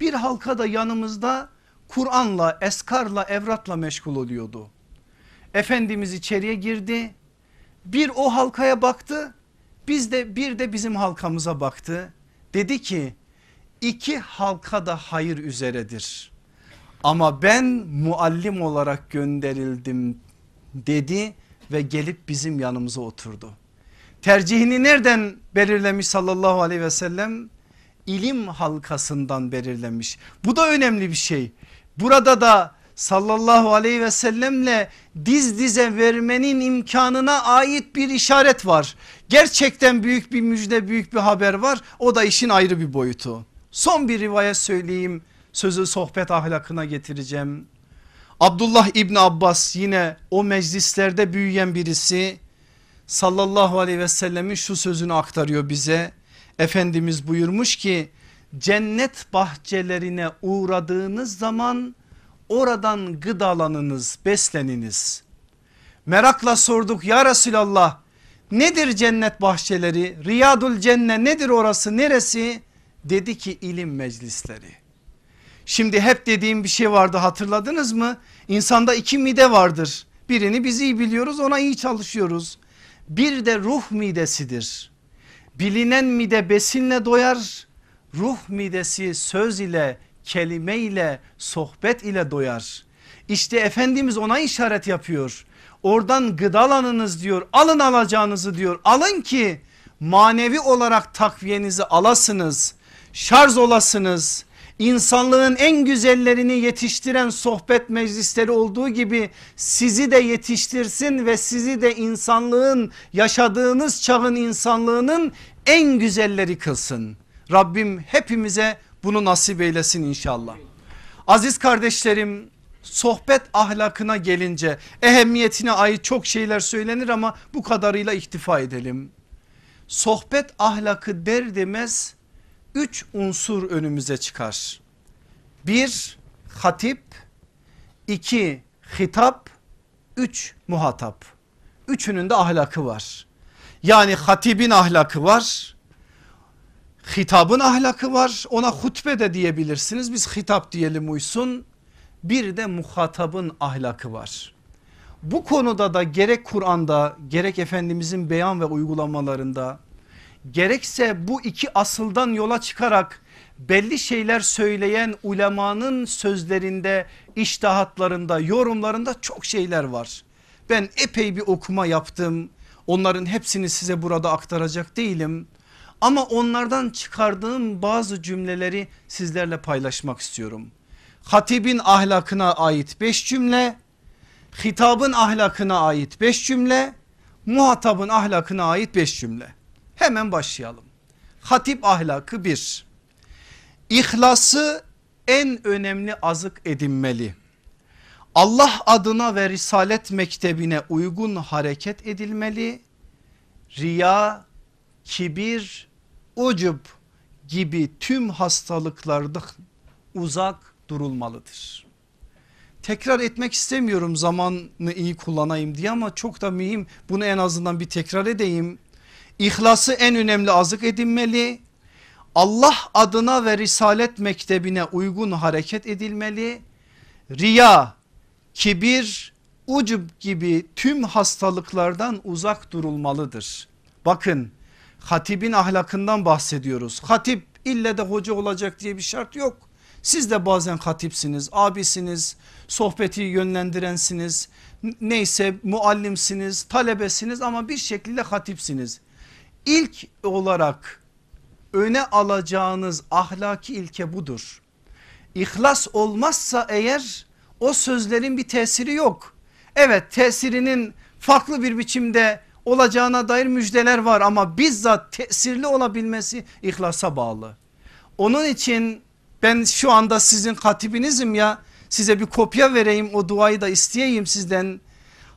bir halkada yanımızda Kur'an'la eskarla evratla meşgul oluyordu. Efendimiz içeriye girdi bir o halkaya baktı biz de bir de bizim halkamıza baktı. Dedi ki iki halka da hayır üzeredir. Ama ben muallim olarak gönderildim dedi ve gelip bizim yanımıza oturdu. Tercihini nereden belirlemiş sallallahu aleyhi ve sellem? İlim halkasından belirlemiş. Bu da önemli bir şey. Burada da sallallahu aleyhi ve sellemle diz dize vermenin imkanına ait bir işaret var. Gerçekten büyük bir müjde büyük bir haber var o da işin ayrı bir boyutu. Son bir rivayet söyleyeyim sözü sohbet ahlakına getireceğim. Abdullah İbni Abbas yine o meclislerde büyüyen birisi sallallahu aleyhi ve sellemin şu sözünü aktarıyor bize. Efendimiz buyurmuş ki cennet bahçelerine uğradığınız zaman oradan gıdalanınız besleniniz. Merakla sorduk ya Resulallah nedir cennet bahçeleri riyadul cennet nedir orası neresi? Dedi ki ilim meclisleri. Şimdi hep dediğim bir şey vardı hatırladınız mı? İnsanda iki mide vardır. Birini biz iyi biliyoruz ona iyi çalışıyoruz. Bir de ruh midesidir. Bilinen mide besinle doyar. Ruh midesi söz ile kelime ile sohbet ile doyar. İşte Efendimiz ona işaret yapıyor. Oradan gıdalanınız diyor alın alacağınızı diyor alın ki manevi olarak takviyenizi alasınız şarj olasınız insanlığın en güzellerini yetiştiren sohbet meclisleri olduğu gibi sizi de yetiştirsin ve sizi de insanlığın yaşadığınız çağın insanlığının en güzelleri kılsın. Rabbim hepimize bunu nasip eylesin inşallah. Aziz kardeşlerim sohbet ahlakına gelince ehemmiyetine ait çok şeyler söylenir ama bu kadarıyla iktifa edelim. Sohbet ahlakı der demez üç unsur önümüze çıkar. Bir hatip, iki hitap, üç muhatap. Üçünün de ahlakı var. Yani hatibin ahlakı var. Hitabın ahlakı var ona hutbe de diyebilirsiniz biz hitap diyelim uysun. Bir de muhatabın ahlakı var. Bu konuda da gerek Kur'an'da gerek Efendimizin beyan ve uygulamalarında gerekse bu iki asıldan yola çıkarak belli şeyler söyleyen ulemanın sözlerinde, iştahatlarında, yorumlarında çok şeyler var. Ben epey bir okuma yaptım. Onların hepsini size burada aktaracak değilim. Ama onlardan çıkardığım bazı cümleleri sizlerle paylaşmak istiyorum. Hatibin ahlakına ait beş cümle, hitabın ahlakına ait beş cümle, muhatabın ahlakına ait beş cümle. Hemen başlayalım. Hatip ahlakı bir. İhlası en önemli azık edinmeli. Allah adına ve risalet mektebine uygun hareket edilmeli. Riya, kibir, ucub gibi tüm hastalıklardan uzak durulmalıdır. Tekrar etmek istemiyorum zamanı iyi kullanayım diye ama çok da mühim bunu en azından bir tekrar edeyim. İhlası en önemli azık edinmeli. Allah adına ve risalet mektebine uygun hareket edilmeli. Riya, kibir, ucub gibi tüm hastalıklardan uzak durulmalıdır. Bakın hatibin ahlakından bahsediyoruz. Hatip ille de hoca olacak diye bir şart yok. Siz de bazen hatipsiniz, abisiniz, sohbeti yönlendirensiniz, neyse muallimsiniz, talebesiniz ama bir şekilde hatipsiniz ilk olarak öne alacağınız ahlaki ilke budur. İhlas olmazsa eğer o sözlerin bir tesiri yok. Evet tesirinin farklı bir biçimde olacağına dair müjdeler var ama bizzat tesirli olabilmesi ihlasa bağlı. Onun için ben şu anda sizin katibinizim ya size bir kopya vereyim o duayı da isteyeyim sizden.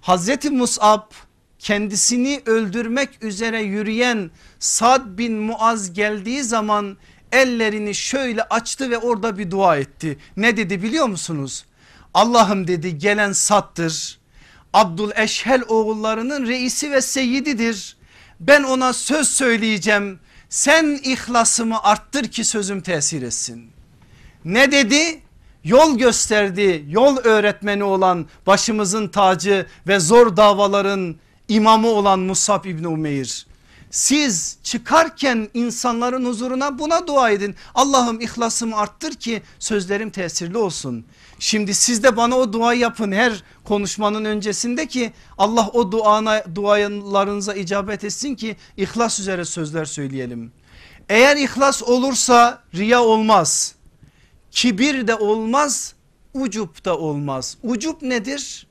Hazreti Mus'ab kendisini öldürmek üzere yürüyen Sad bin Muaz geldiği zaman ellerini şöyle açtı ve orada bir dua etti. Ne dedi biliyor musunuz? Allah'ım dedi gelen Sad'dır. Abdul Eşhel oğullarının reisi ve seyyididir. Ben ona söz söyleyeceğim. Sen ihlasımı arttır ki sözüm tesir etsin. Ne dedi? Yol gösterdi, yol öğretmeni olan başımızın tacı ve zor davaların imamı olan Musab İbni Umeyr. Siz çıkarken insanların huzuruna buna dua edin. Allah'ım ihlasımı arttır ki sözlerim tesirli olsun. Şimdi siz de bana o duayı yapın her konuşmanın öncesinde ki Allah o duana, dualarınıza icabet etsin ki ihlas üzere sözler söyleyelim. Eğer ihlas olursa riya olmaz. Kibir de olmaz, ucup da olmaz. Ucup nedir?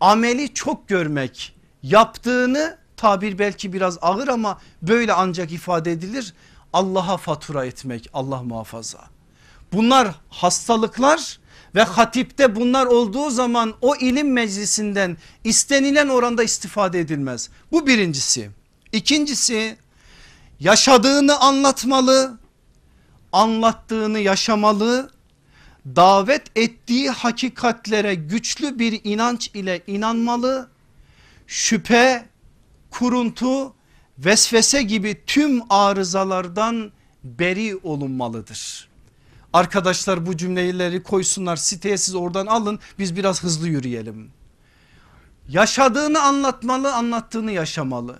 Ameli çok görmek yaptığını tabir belki biraz ağır ama böyle ancak ifade edilir. Allah'a fatura etmek Allah muhafaza. Bunlar hastalıklar ve hatipte bunlar olduğu zaman o ilim meclisinden istenilen oranda istifade edilmez. Bu birincisi. İkincisi yaşadığını anlatmalı, anlattığını yaşamalı, davet ettiği hakikatlere güçlü bir inanç ile inanmalı şüphe, kuruntu, vesvese gibi tüm arızalardan beri olunmalıdır. Arkadaşlar bu cümleleri koysunlar siteye siz oradan alın biz biraz hızlı yürüyelim. Yaşadığını anlatmalı anlattığını yaşamalı.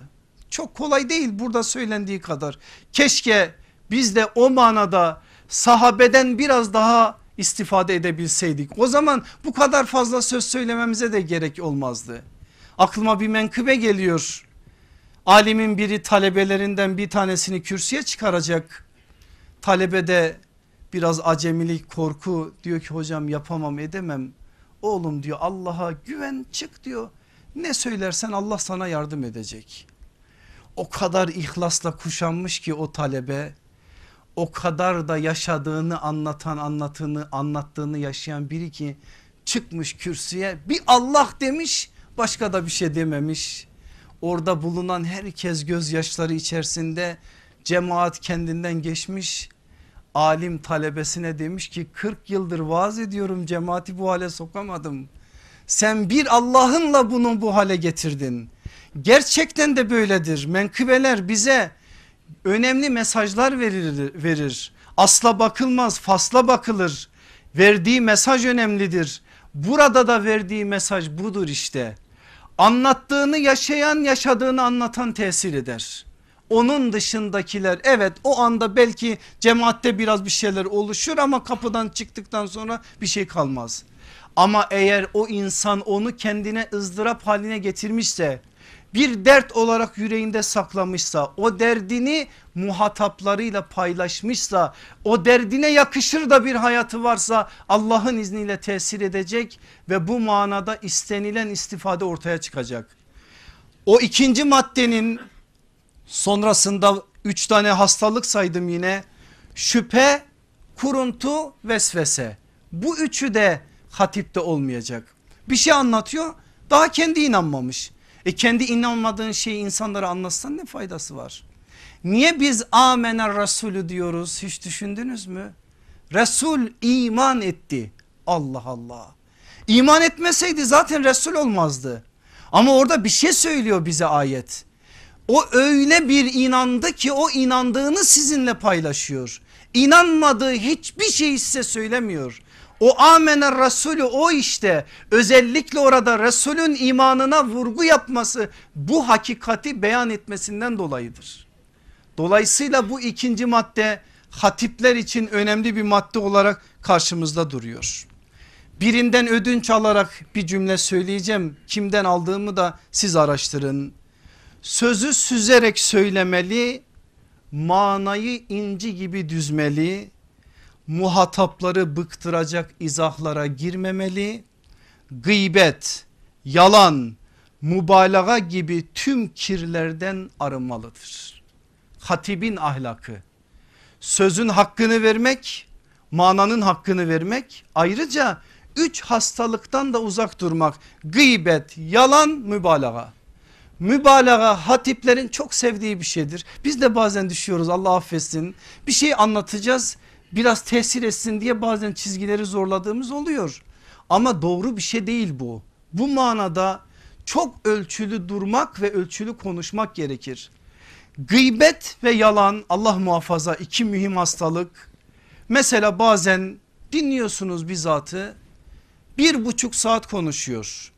Çok kolay değil burada söylendiği kadar. Keşke biz de o manada sahabeden biraz daha istifade edebilseydik o zaman bu kadar fazla söz söylememize de gerek olmazdı. Aklıma bir menkıbe geliyor. Alimin biri talebelerinden bir tanesini kürsüye çıkaracak. Talebe de biraz acemilik korku diyor ki hocam yapamam edemem. Oğlum diyor Allah'a güven çık diyor. Ne söylersen Allah sana yardım edecek. O kadar ihlasla kuşanmış ki o talebe o kadar da yaşadığını anlatan anlatını anlattığını yaşayan biri ki çıkmış kürsüye bir Allah demiş başka da bir şey dememiş. Orada bulunan herkes gözyaşları içerisinde cemaat kendinden geçmiş. Alim talebesine demiş ki 40 yıldır vaaz ediyorum cemaati bu hale sokamadım. Sen bir Allah'ınla bunu bu hale getirdin. Gerçekten de böyledir. Menkıbeler bize önemli mesajlar verir. verir. Asla bakılmaz fasla bakılır. Verdiği mesaj önemlidir. Burada da verdiği mesaj budur işte. Anlattığını yaşayan yaşadığını anlatan tesir eder. Onun dışındakiler evet o anda belki cemaatte biraz bir şeyler oluşur ama kapıdan çıktıktan sonra bir şey kalmaz. Ama eğer o insan onu kendine ızdırap haline getirmişse bir dert olarak yüreğinde saklamışsa o derdini muhataplarıyla paylaşmışsa o derdine yakışır da bir hayatı varsa Allah'ın izniyle tesir edecek ve bu manada istenilen istifade ortaya çıkacak. O ikinci maddenin sonrasında üç tane hastalık saydım yine şüphe, kuruntu, vesvese bu üçü de hatipte olmayacak. Bir şey anlatıyor daha kendi inanmamış. E kendi inanmadığın şeyi insanlara anlatsan ne faydası var? Niye biz amener Resulü diyoruz hiç düşündünüz mü? Resul iman etti. Allah Allah. İman etmeseydi zaten Resul olmazdı. Ama orada bir şey söylüyor bize ayet. O öyle bir inandı ki o inandığını sizinle paylaşıyor. İnanmadığı hiçbir şey size söylemiyor. O amener Resulü o işte özellikle orada Resulün imanına vurgu yapması bu hakikati beyan etmesinden dolayıdır. Dolayısıyla bu ikinci madde hatipler için önemli bir madde olarak karşımızda duruyor. Birinden ödünç alarak bir cümle söyleyeceğim. Kimden aldığımı da siz araştırın. Sözü süzerek söylemeli, manayı inci gibi düzmeli, muhatapları bıktıracak izahlara girmemeli. Gıybet, yalan, mübalağa gibi tüm kirlerden arınmalıdır. Hatibin ahlakı sözün hakkını vermek, mananın hakkını vermek ayrıca üç hastalıktan da uzak durmak. Gıybet, yalan, mübalağa. Mübalağa hatiplerin çok sevdiği bir şeydir. Biz de bazen düşüyoruz Allah affetsin. Bir şey anlatacağız biraz tesir etsin diye bazen çizgileri zorladığımız oluyor. Ama doğru bir şey değil bu. Bu manada çok ölçülü durmak ve ölçülü konuşmak gerekir. Gıybet ve yalan Allah muhafaza iki mühim hastalık. Mesela bazen dinliyorsunuz bir zatı bir buçuk saat konuşuyor.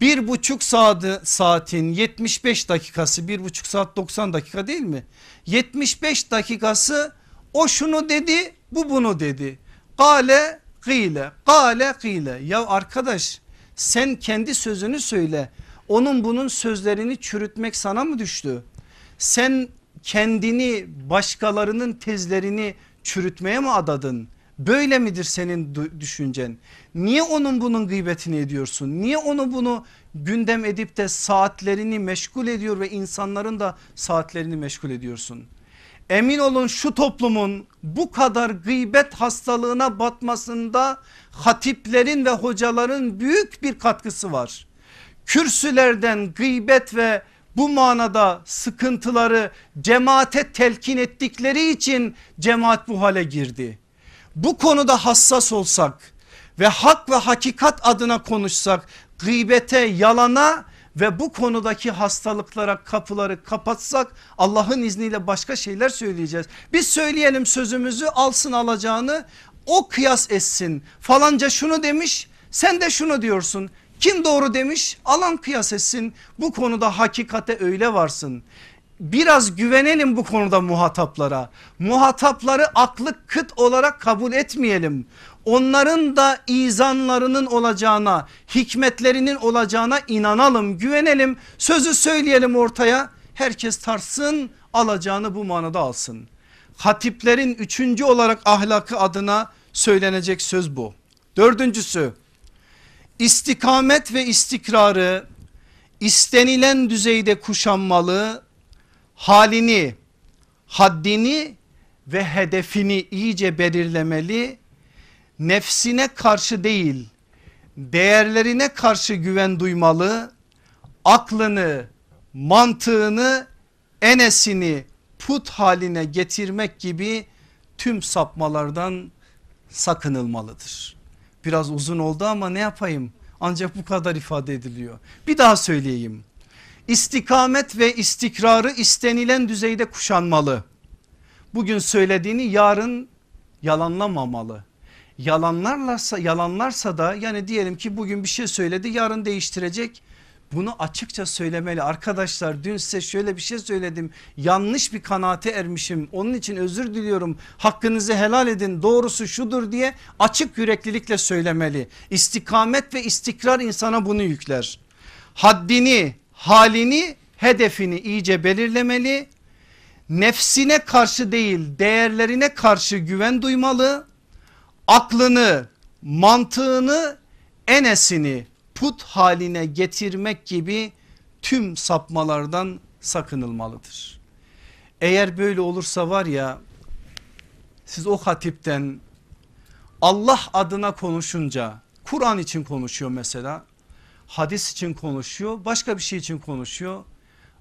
Bir buçuk saat, saatin 75 dakikası bir buçuk saat 90 dakika değil mi? 75 dakikası o şunu dedi bu bunu dedi. Gale gile gale gile ya arkadaş sen kendi sözünü söyle onun bunun sözlerini çürütmek sana mı düştü? Sen kendini başkalarının tezlerini çürütmeye mi adadın? Böyle midir senin düşüncen? Niye onun bunun gıybetini ediyorsun? Niye onu bunu gündem edip de saatlerini meşgul ediyor ve insanların da saatlerini meşgul ediyorsun? Emin olun şu toplumun bu kadar gıybet hastalığına batmasında hatiplerin ve hocaların büyük bir katkısı var. Kürsülerden gıybet ve bu manada sıkıntıları cemaate telkin ettikleri için cemaat bu hale girdi. Bu konuda hassas olsak ve hak ve hakikat adına konuşsak gıybete yalana ve bu konudaki hastalıklara kapıları kapatsak Allah'ın izniyle başka şeyler söyleyeceğiz. Biz söyleyelim sözümüzü alsın alacağını o kıyas etsin falanca şunu demiş sen de şunu diyorsun. Kim doğru demiş alan kıyas etsin bu konuda hakikate öyle varsın. Biraz güvenelim bu konuda muhataplara. Muhatapları aklı kıt olarak kabul etmeyelim. Onların da izanlarının olacağına, hikmetlerinin olacağına inanalım, güvenelim, sözü söyleyelim ortaya. Herkes tartsın, alacağını bu manada alsın. Hatiplerin üçüncü olarak ahlakı adına söylenecek söz bu. Dördüncüsü istikamet ve istikrarı istenilen düzeyde kuşanmalı, halini, haddini ve hedefini iyice belirlemeli, nefsine karşı değil değerlerine karşı güven duymalı, aklını, mantığını, enesini put haline getirmek gibi tüm sapmalardan sakınılmalıdır. Biraz uzun oldu ama ne yapayım ancak bu kadar ifade ediliyor. Bir daha söyleyeyim. İstikamet ve istikrarı istenilen düzeyde kuşanmalı. Bugün söylediğini yarın yalanlamamalı. Yalanlarlarsa yalanlarsa da yani diyelim ki bugün bir şey söyledi yarın değiştirecek. Bunu açıkça söylemeli. Arkadaşlar dün size şöyle bir şey söyledim. Yanlış bir kanaate ermişim. Onun için özür diliyorum. Hakkınızı helal edin. Doğrusu şudur diye açık yüreklilikle söylemeli. İstikamet ve istikrar insana bunu yükler. Haddini halini hedefini iyice belirlemeli. Nefsine karşı değil değerlerine karşı güven duymalı aklını mantığını enesini put haline getirmek gibi tüm sapmalardan sakınılmalıdır. Eğer böyle olursa var ya siz o hatipten Allah adına konuşunca Kur'an için konuşuyor mesela hadis için konuşuyor başka bir şey için konuşuyor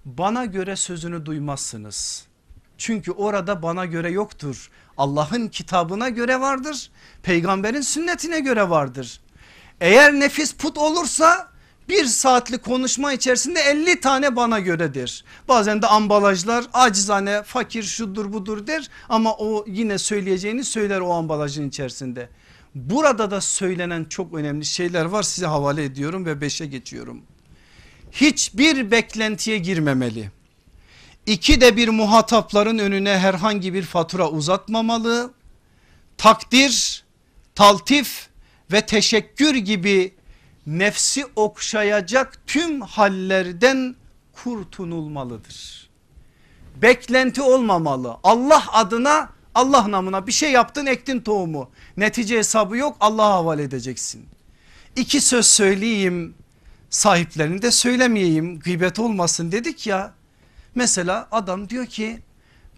bana göre sözünü duymazsınız. Çünkü orada bana göre yoktur. Allah'ın kitabına göre vardır. Peygamberin sünnetine göre vardır. Eğer nefis put olursa bir saatlik konuşma içerisinde 50 tane bana göredir. Bazen de ambalajlar acizane fakir şudur budur der ama o yine söyleyeceğini söyler o ambalajın içerisinde. Burada da söylenen çok önemli şeyler var size havale ediyorum ve beşe geçiyorum. Hiçbir beklentiye girmemeli. İki de bir muhatapların önüne herhangi bir fatura uzatmamalı. Takdir, taltif ve teşekkür gibi nefsi okşayacak tüm hallerden kurtulmalıdır. Beklenti olmamalı. Allah adına Allah namına bir şey yaptın ektin tohumu. Netice hesabı yok Allah'a havale edeceksin. İki söz söyleyeyim sahiplerini de söylemeyeyim gıybet olmasın dedik ya. Mesela adam diyor ki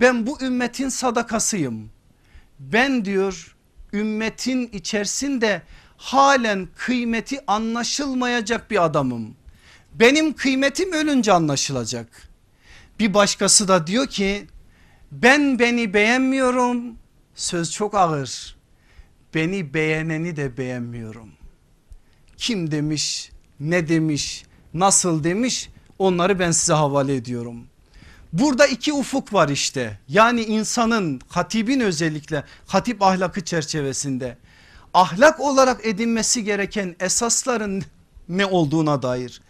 ben bu ümmetin sadakasıyım. Ben diyor ümmetin içerisinde halen kıymeti anlaşılmayacak bir adamım. Benim kıymetim ölünce anlaşılacak. Bir başkası da diyor ki ben beni beğenmiyorum söz çok ağır. Beni beğeneni de beğenmiyorum. Kim demiş ne demiş nasıl demiş onları ben size havale ediyorum. Burada iki ufuk var işte yani insanın hatibin özellikle hatip ahlakı çerçevesinde ahlak olarak edinmesi gereken esasların ne olduğuna dair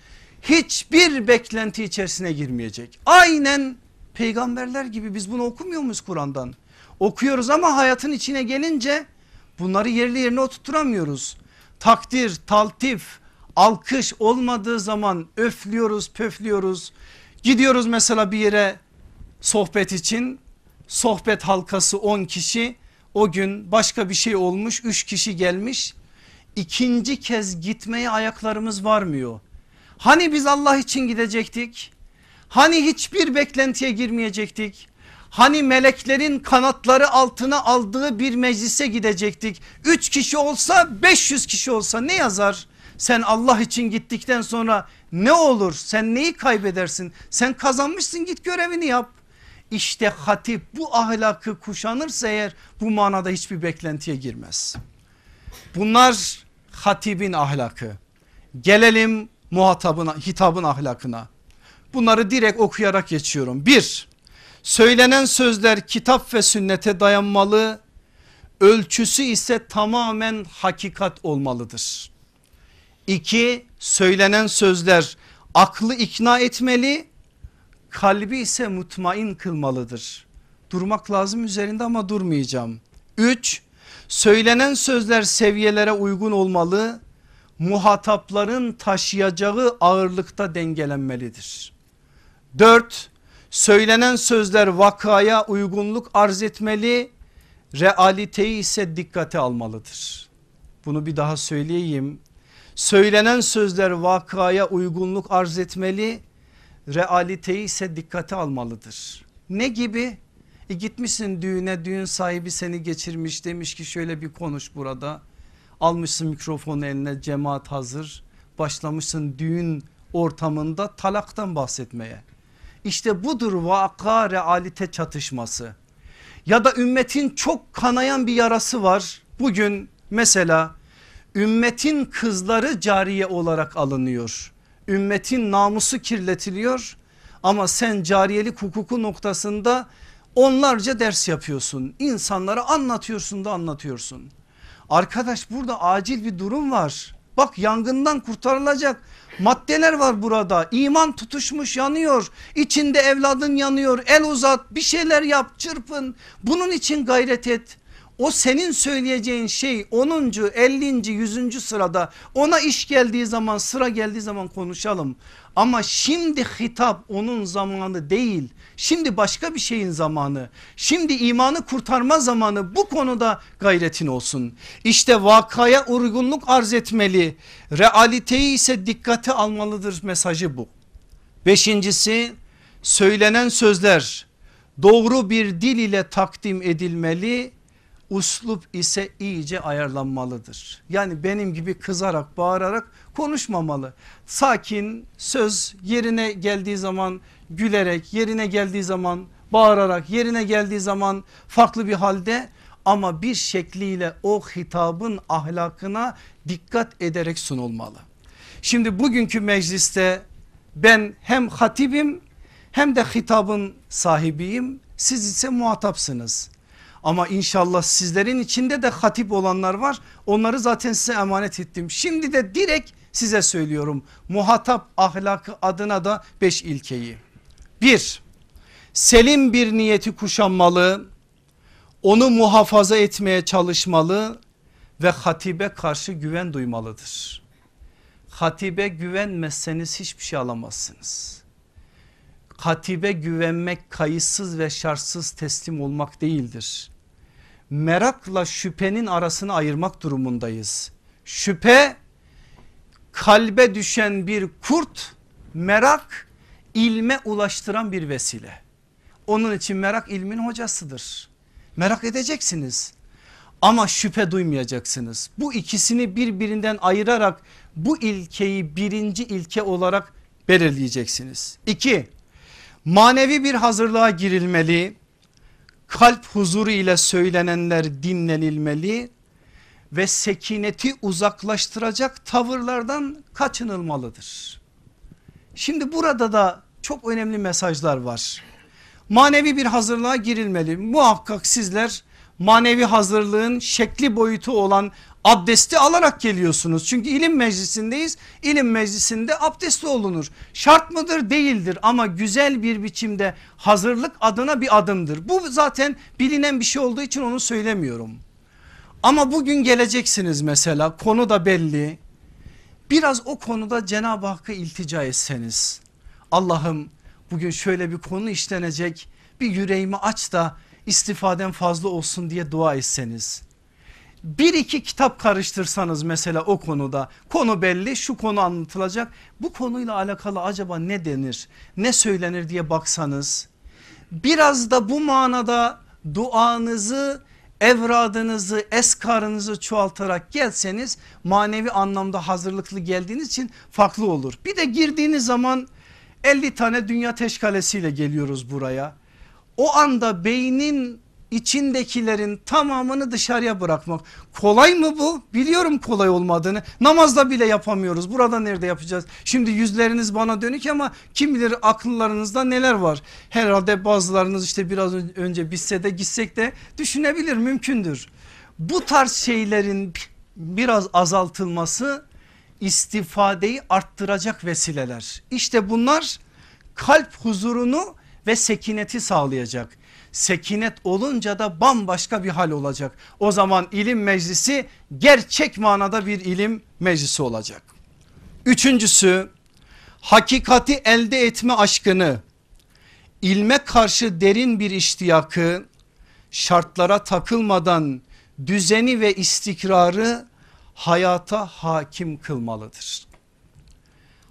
hiçbir beklenti içerisine girmeyecek. Aynen peygamberler gibi biz bunu okumuyor muyuz Kur'an'dan? Okuyoruz ama hayatın içine gelince bunları yerli yerine oturtturamıyoruz. Takdir, taltif, alkış olmadığı zaman öflüyoruz, pöflüyoruz. Gidiyoruz mesela bir yere sohbet için. Sohbet halkası 10 kişi. O gün başka bir şey olmuş 3 kişi gelmiş. İkinci kez gitmeye ayaklarımız varmıyor. Hani biz Allah için gidecektik? Hani hiçbir beklentiye girmeyecektik? Hani meleklerin kanatları altına aldığı bir meclise gidecektik? 3 kişi olsa 500 kişi olsa ne yazar sen Allah için gittikten sonra ne olur sen neyi kaybedersin sen kazanmışsın git görevini yap işte hatip bu ahlakı kuşanırsa eğer bu manada hiçbir beklentiye girmez. Bunlar hatibin ahlakı. Gelelim muhatabına hitabın ahlakına. Bunları direkt okuyarak geçiyorum. Bir, söylenen sözler kitap ve sünnete dayanmalı. Ölçüsü ise tamamen hakikat olmalıdır. İki, söylenen sözler aklı ikna etmeli kalbi ise mutmain kılmalıdır. Durmak lazım üzerinde ama durmayacağım. 3. Söylenen sözler seviyelere uygun olmalı. Muhatapların taşıyacağı ağırlıkta dengelenmelidir. 4. Söylenen sözler vakaya uygunluk arz etmeli. Realiteyi ise dikkate almalıdır. Bunu bir daha söyleyeyim. Söylenen sözler vakaya uygunluk arz etmeli. Realiteyi ise dikkate almalıdır. Ne gibi? E gitmişsin düğüne düğün sahibi seni geçirmiş demiş ki şöyle bir konuş burada. Almışsın mikrofonu eline cemaat hazır. Başlamışsın düğün ortamında talaktan bahsetmeye. İşte budur vaka realite çatışması. Ya da ümmetin çok kanayan bir yarası var. Bugün mesela ümmetin kızları cariye olarak alınıyor. Ümmetin namusu kirletiliyor ama sen cariyelik hukuku noktasında onlarca ders yapıyorsun. İnsanlara anlatıyorsun da anlatıyorsun. Arkadaş burada acil bir durum var. Bak yangından kurtarılacak maddeler var burada. İman tutuşmuş yanıyor. İçinde evladın yanıyor. El uzat bir şeyler yap çırpın. Bunun için gayret et. O senin söyleyeceğin şey 10. 50. 100. sırada ona iş geldiği zaman sıra geldiği zaman konuşalım. Ama şimdi hitap onun zamanı değil. Şimdi başka bir şeyin zamanı. Şimdi imanı kurtarma zamanı bu konuda gayretin olsun. İşte vakaya uygunluk arz etmeli. Realiteyi ise dikkate almalıdır mesajı bu. Beşincisi söylenen sözler doğru bir dil ile takdim edilmeli uslup ise iyice ayarlanmalıdır. Yani benim gibi kızarak bağırarak konuşmamalı. Sakin söz yerine geldiği zaman gülerek yerine geldiği zaman bağırarak yerine geldiği zaman farklı bir halde ama bir şekliyle o hitabın ahlakına dikkat ederek sunulmalı. Şimdi bugünkü mecliste ben hem hatibim hem de hitabın sahibiyim siz ise muhatapsınız. Ama inşallah sizlerin içinde de hatip olanlar var. Onları zaten size emanet ettim. Şimdi de direkt size söylüyorum. Muhatap ahlakı adına da beş ilkeyi. Bir, selim bir niyeti kuşanmalı. Onu muhafaza etmeye çalışmalı ve hatibe karşı güven duymalıdır. Hatibe güvenmezseniz hiçbir şey alamazsınız. Hatibe güvenmek kayıtsız ve şartsız teslim olmak değildir merakla şüphenin arasını ayırmak durumundayız. Şüphe kalbe düşen bir kurt merak ilme ulaştıran bir vesile. Onun için merak ilmin hocasıdır. Merak edeceksiniz ama şüphe duymayacaksınız. Bu ikisini birbirinden ayırarak bu ilkeyi birinci ilke olarak belirleyeceksiniz. İki, manevi bir hazırlığa girilmeli kalp huzuru ile söylenenler dinlenilmeli ve sekineti uzaklaştıracak tavırlardan kaçınılmalıdır. Şimdi burada da çok önemli mesajlar var. Manevi bir hazırlığa girilmeli. Muhakkak sizler manevi hazırlığın şekli boyutu olan abdesti alarak geliyorsunuz. Çünkü ilim meclisindeyiz. İlim meclisinde abdestli olunur. Şart mıdır? Değildir ama güzel bir biçimde hazırlık adına bir adımdır. Bu zaten bilinen bir şey olduğu için onu söylemiyorum. Ama bugün geleceksiniz mesela konu da belli. Biraz o konuda Cenab-ı Hakk'a iltica etseniz. Allah'ım bugün şöyle bir konu işlenecek bir yüreğimi aç da istifaden fazla olsun diye dua etseniz bir iki kitap karıştırsanız mesela o konuda konu belli şu konu anlatılacak bu konuyla alakalı acaba ne denir ne söylenir diye baksanız biraz da bu manada duanızı evradınızı eskarınızı çoğaltarak gelseniz manevi anlamda hazırlıklı geldiğiniz için farklı olur. Bir de girdiğiniz zaman 50 tane dünya teşkalesiyle geliyoruz buraya. O anda beynin içindekilerin tamamını dışarıya bırakmak. Kolay mı bu? Biliyorum kolay olmadığını. Namazda bile yapamıyoruz. Burada nerede yapacağız? Şimdi yüzleriniz bana dönük ama kim bilir akıllarınızda neler var. Herhalde bazılarınız işte biraz önce bitse de gitsek de düşünebilir mümkündür. Bu tarz şeylerin biraz azaltılması istifadeyi arttıracak vesileler. İşte bunlar kalp huzurunu ve sekineti sağlayacak Sekinet olunca da bambaşka bir hal olacak. O zaman ilim meclisi gerçek manada bir ilim meclisi olacak. Üçüncüsü hakikati elde etme aşkını, ilme karşı derin bir iştiyakı, şartlara takılmadan düzeni ve istikrarı hayata hakim kılmalıdır.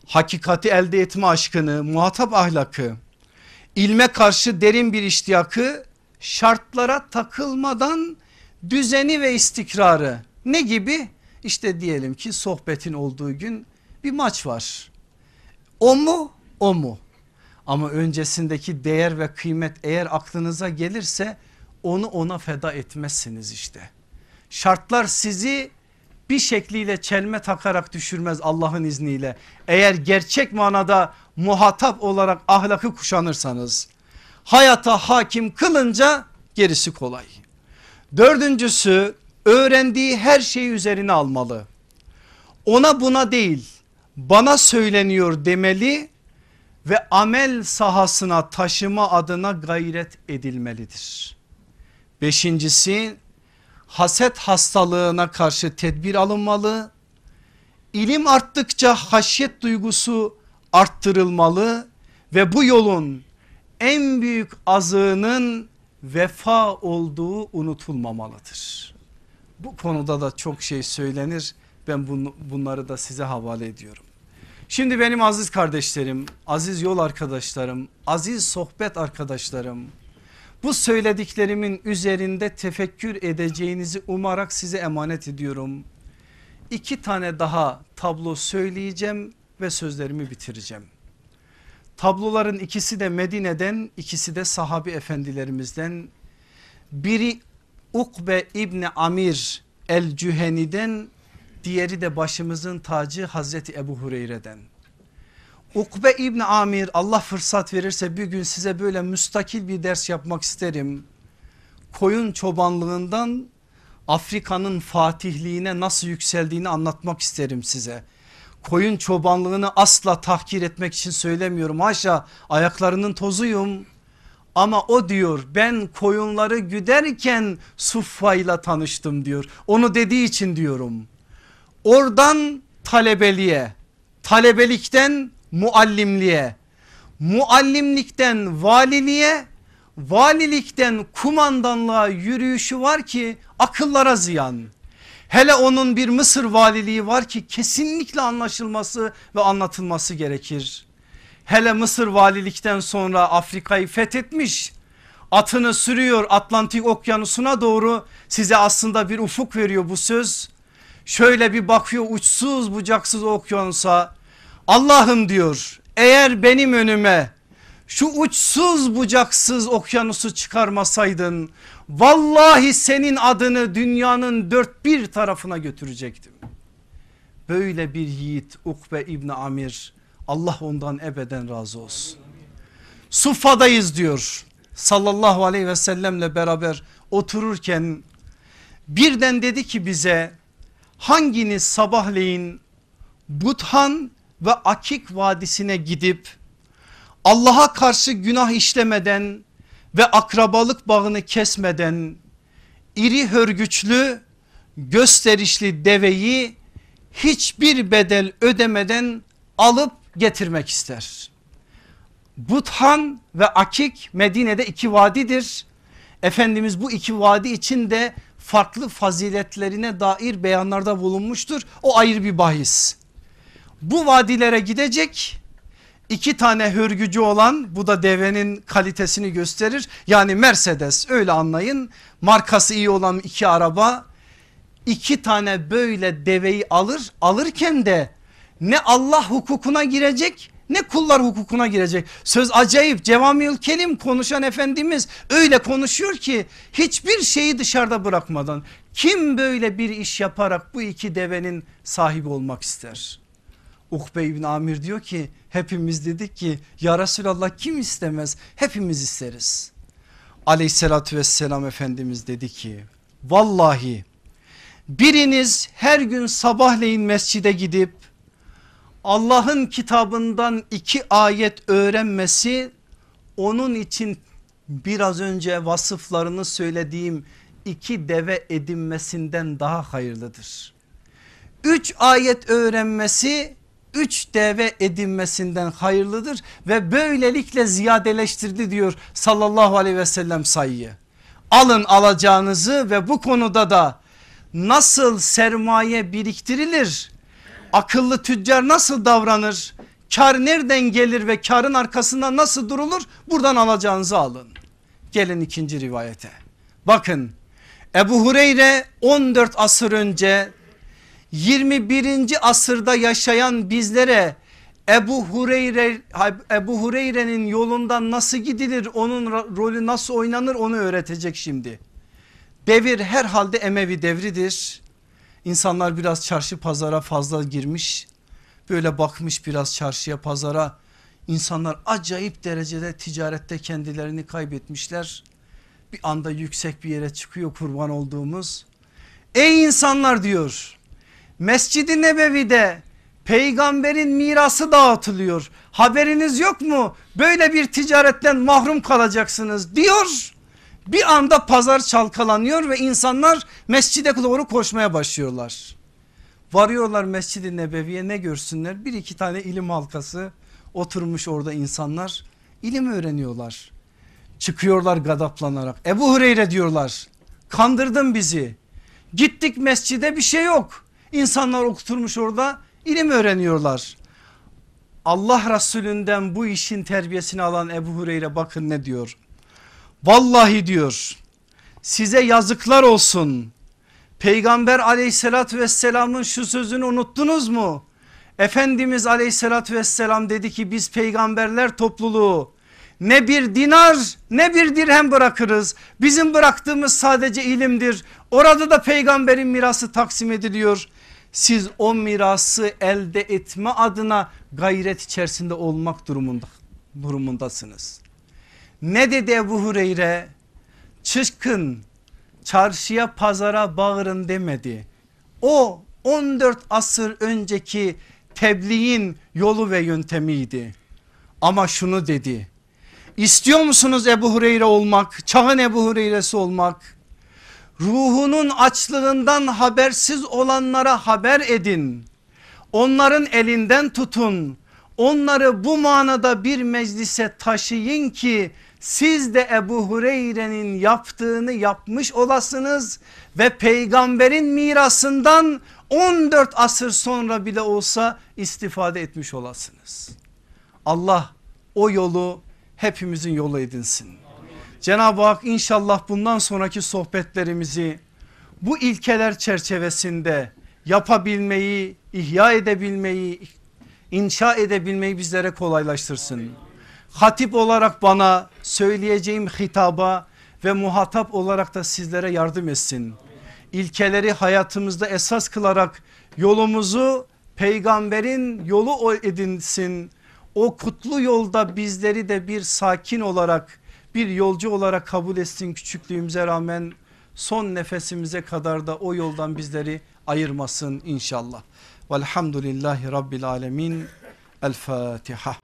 Hakikati elde etme aşkını, muhatap ahlakı, ilme karşı derin bir iştiyakı, şartlara takılmadan düzeni ve istikrarı ne gibi? İşte diyelim ki sohbetin olduğu gün bir maç var. O mu? O mu? Ama öncesindeki değer ve kıymet eğer aklınıza gelirse onu ona feda etmezsiniz işte. Şartlar sizi bir şekliyle çelme takarak düşürmez Allah'ın izniyle. Eğer gerçek manada muhatap olarak ahlakı kuşanırsanız hayata hakim kılınca gerisi kolay. Dördüncüsü öğrendiği her şeyi üzerine almalı. Ona buna değil bana söyleniyor demeli ve amel sahasına taşıma adına gayret edilmelidir. Beşincisi haset hastalığına karşı tedbir alınmalı. İlim arttıkça haşyet duygusu arttırılmalı ve bu yolun en büyük azığının vefa olduğu unutulmamalıdır. Bu konuda da çok şey söylenir. Ben bunları da size havale ediyorum. Şimdi benim aziz kardeşlerim, aziz yol arkadaşlarım, aziz sohbet arkadaşlarım bu söylediklerimin üzerinde tefekkür edeceğinizi umarak size emanet ediyorum. İki tane daha tablo söyleyeceğim ve sözlerimi bitireceğim. Tabloların ikisi de Medine'den ikisi de sahabi efendilerimizden. Biri Ukbe İbni Amir El Cüheni'den diğeri de başımızın tacı Hazreti Ebu Hureyre'den. Ukbe İbni Amir Allah fırsat verirse bir gün size böyle müstakil bir ders yapmak isterim. Koyun çobanlığından Afrika'nın fatihliğine nasıl yükseldiğini anlatmak isterim size. Koyun çobanlığını asla tahkir etmek için söylemiyorum. Haşa ayaklarının tozuyum. Ama o diyor ben koyunları güderken Suffa'yla tanıştım diyor. Onu dediği için diyorum. Oradan talebeliğe, talebelikten muallimliğe, muallimlikten valiliğe, valilikten kumandanlığa yürüyüşü var ki akıllara ziyan. Hele onun bir Mısır valiliği var ki kesinlikle anlaşılması ve anlatılması gerekir. Hele Mısır valilikten sonra Afrika'yı fethetmiş atını sürüyor Atlantik okyanusuna doğru size aslında bir ufuk veriyor bu söz. Şöyle bir bakıyor uçsuz bucaksız okyanusa Allah'ım diyor eğer benim önüme şu uçsuz bucaksız okyanusu çıkarmasaydın vallahi senin adını dünyanın dört bir tarafına götürecektim. Böyle bir yiğit Ukbe İbni Amir Allah ondan ebeden razı olsun. Suffa'dayız diyor sallallahu aleyhi ve sellemle beraber otururken birden dedi ki bize hanginiz sabahleyin Buthan ve Akik Vadisi'ne gidip Allah'a karşı günah işlemeden ve akrabalık bağını kesmeden iri hörgüçlü gösterişli deveyi hiçbir bedel ödemeden alıp getirmek ister. Buthan ve Akik Medine'de iki vadidir. Efendimiz bu iki vadi için de farklı faziletlerine dair beyanlarda bulunmuştur. O ayrı bir bahis. Bu vadilere gidecek iki tane hörgücü olan bu da devenin kalitesini gösterir. Yani Mercedes öyle anlayın markası iyi olan iki araba iki tane böyle deveyi alır alırken de ne Allah hukukuna girecek ne kullar hukukuna girecek. Söz acayip Cevamiyül Kelim konuşan Efendimiz öyle konuşuyor ki hiçbir şeyi dışarıda bırakmadan kim böyle bir iş yaparak bu iki devenin sahibi olmak ister? Ukbe İbn Amir diyor ki hepimiz dedik ki ya Resulallah kim istemez hepimiz isteriz. Aleyhissalatü vesselam Efendimiz dedi ki vallahi biriniz her gün sabahleyin mescide gidip Allah'ın kitabından iki ayet öğrenmesi onun için biraz önce vasıflarını söylediğim iki deve edinmesinden daha hayırlıdır. Üç ayet öğrenmesi üç deve edinmesinden hayırlıdır ve böylelikle ziyadeleştirdi diyor sallallahu aleyhi ve sellem sayıyı. Alın alacağınızı ve bu konuda da nasıl sermaye biriktirilir? Akıllı tüccar nasıl davranır? Kar nereden gelir ve karın arkasında nasıl durulur? Buradan alacağınızı alın. Gelin ikinci rivayete. Bakın Ebu Hureyre 14 asır önce 21. asırda yaşayan bizlere Ebu Hureyre Ebu Hureyre'nin yolundan nasıl gidilir onun rolü nasıl oynanır onu öğretecek şimdi. Devir herhalde Emevi devridir. İnsanlar biraz çarşı pazara fazla girmiş. Böyle bakmış biraz çarşıya pazara. İnsanlar acayip derecede ticarette kendilerini kaybetmişler. Bir anda yüksek bir yere çıkıyor kurban olduğumuz. Ey insanlar diyor. Mescid-i Nebevi'de peygamberin mirası dağıtılıyor. Haberiniz yok mu? Böyle bir ticaretten mahrum kalacaksınız diyor. Bir anda pazar çalkalanıyor ve insanlar mescide doğru koşmaya başlıyorlar. Varıyorlar Mescid-i Nebevi'ye ne görsünler? Bir iki tane ilim halkası oturmuş orada insanlar ilim öğreniyorlar. Çıkıyorlar gadaplanarak. Ebu Hureyre diyorlar kandırdın bizi. Gittik mescide bir şey yok. İnsanlar oturmuş orada ilim öğreniyorlar. Allah Resulünden bu işin terbiyesini alan Ebu Hureyre bakın ne diyor. Vallahi diyor size yazıklar olsun. Peygamber aleyhissalatü vesselamın şu sözünü unuttunuz mu? Efendimiz aleyhissalatü vesselam dedi ki biz peygamberler topluluğu ne bir dinar ne bir dirhem bırakırız. Bizim bıraktığımız sadece ilimdir. Orada da peygamberin mirası taksim ediliyor. Siz o mirası elde etme adına gayret içerisinde olmak durumunda, durumundasınız. Ne dedi Ebu Hureyre? Çıkın çarşıya pazara bağırın demedi. O 14 asır önceki tebliğin yolu ve yöntemiydi. Ama şunu dedi. İstiyor musunuz Ebu Hureyre olmak? Çağın Ebu Hureyre'si olmak? Ruhunun açlığından habersiz olanlara haber edin. Onların elinden tutun. Onları bu manada bir meclise taşıyın ki siz de Ebu Hureyre'nin yaptığını yapmış olasınız ve peygamberin mirasından 14 asır sonra bile olsa istifade etmiş olasınız. Allah o yolu hepimizin yolu edinsin. Cenab-ı Hak inşallah bundan sonraki sohbetlerimizi bu ilkeler çerçevesinde yapabilmeyi, ihya edebilmeyi, inşa edebilmeyi bizlere kolaylaştırsın. Hatip olarak bana söyleyeceğim hitaba ve muhatap olarak da sizlere yardım etsin. İlkeleri hayatımızda esas kılarak yolumuzu peygamberin yolu edinsin. O kutlu yolda bizleri de bir sakin olarak bir yolcu olarak kabul etsin küçüklüğümüze rağmen son nefesimize kadar da o yoldan bizleri ayırmasın inşallah. Velhamdülillahi Rabbil Alemin. El Fatiha.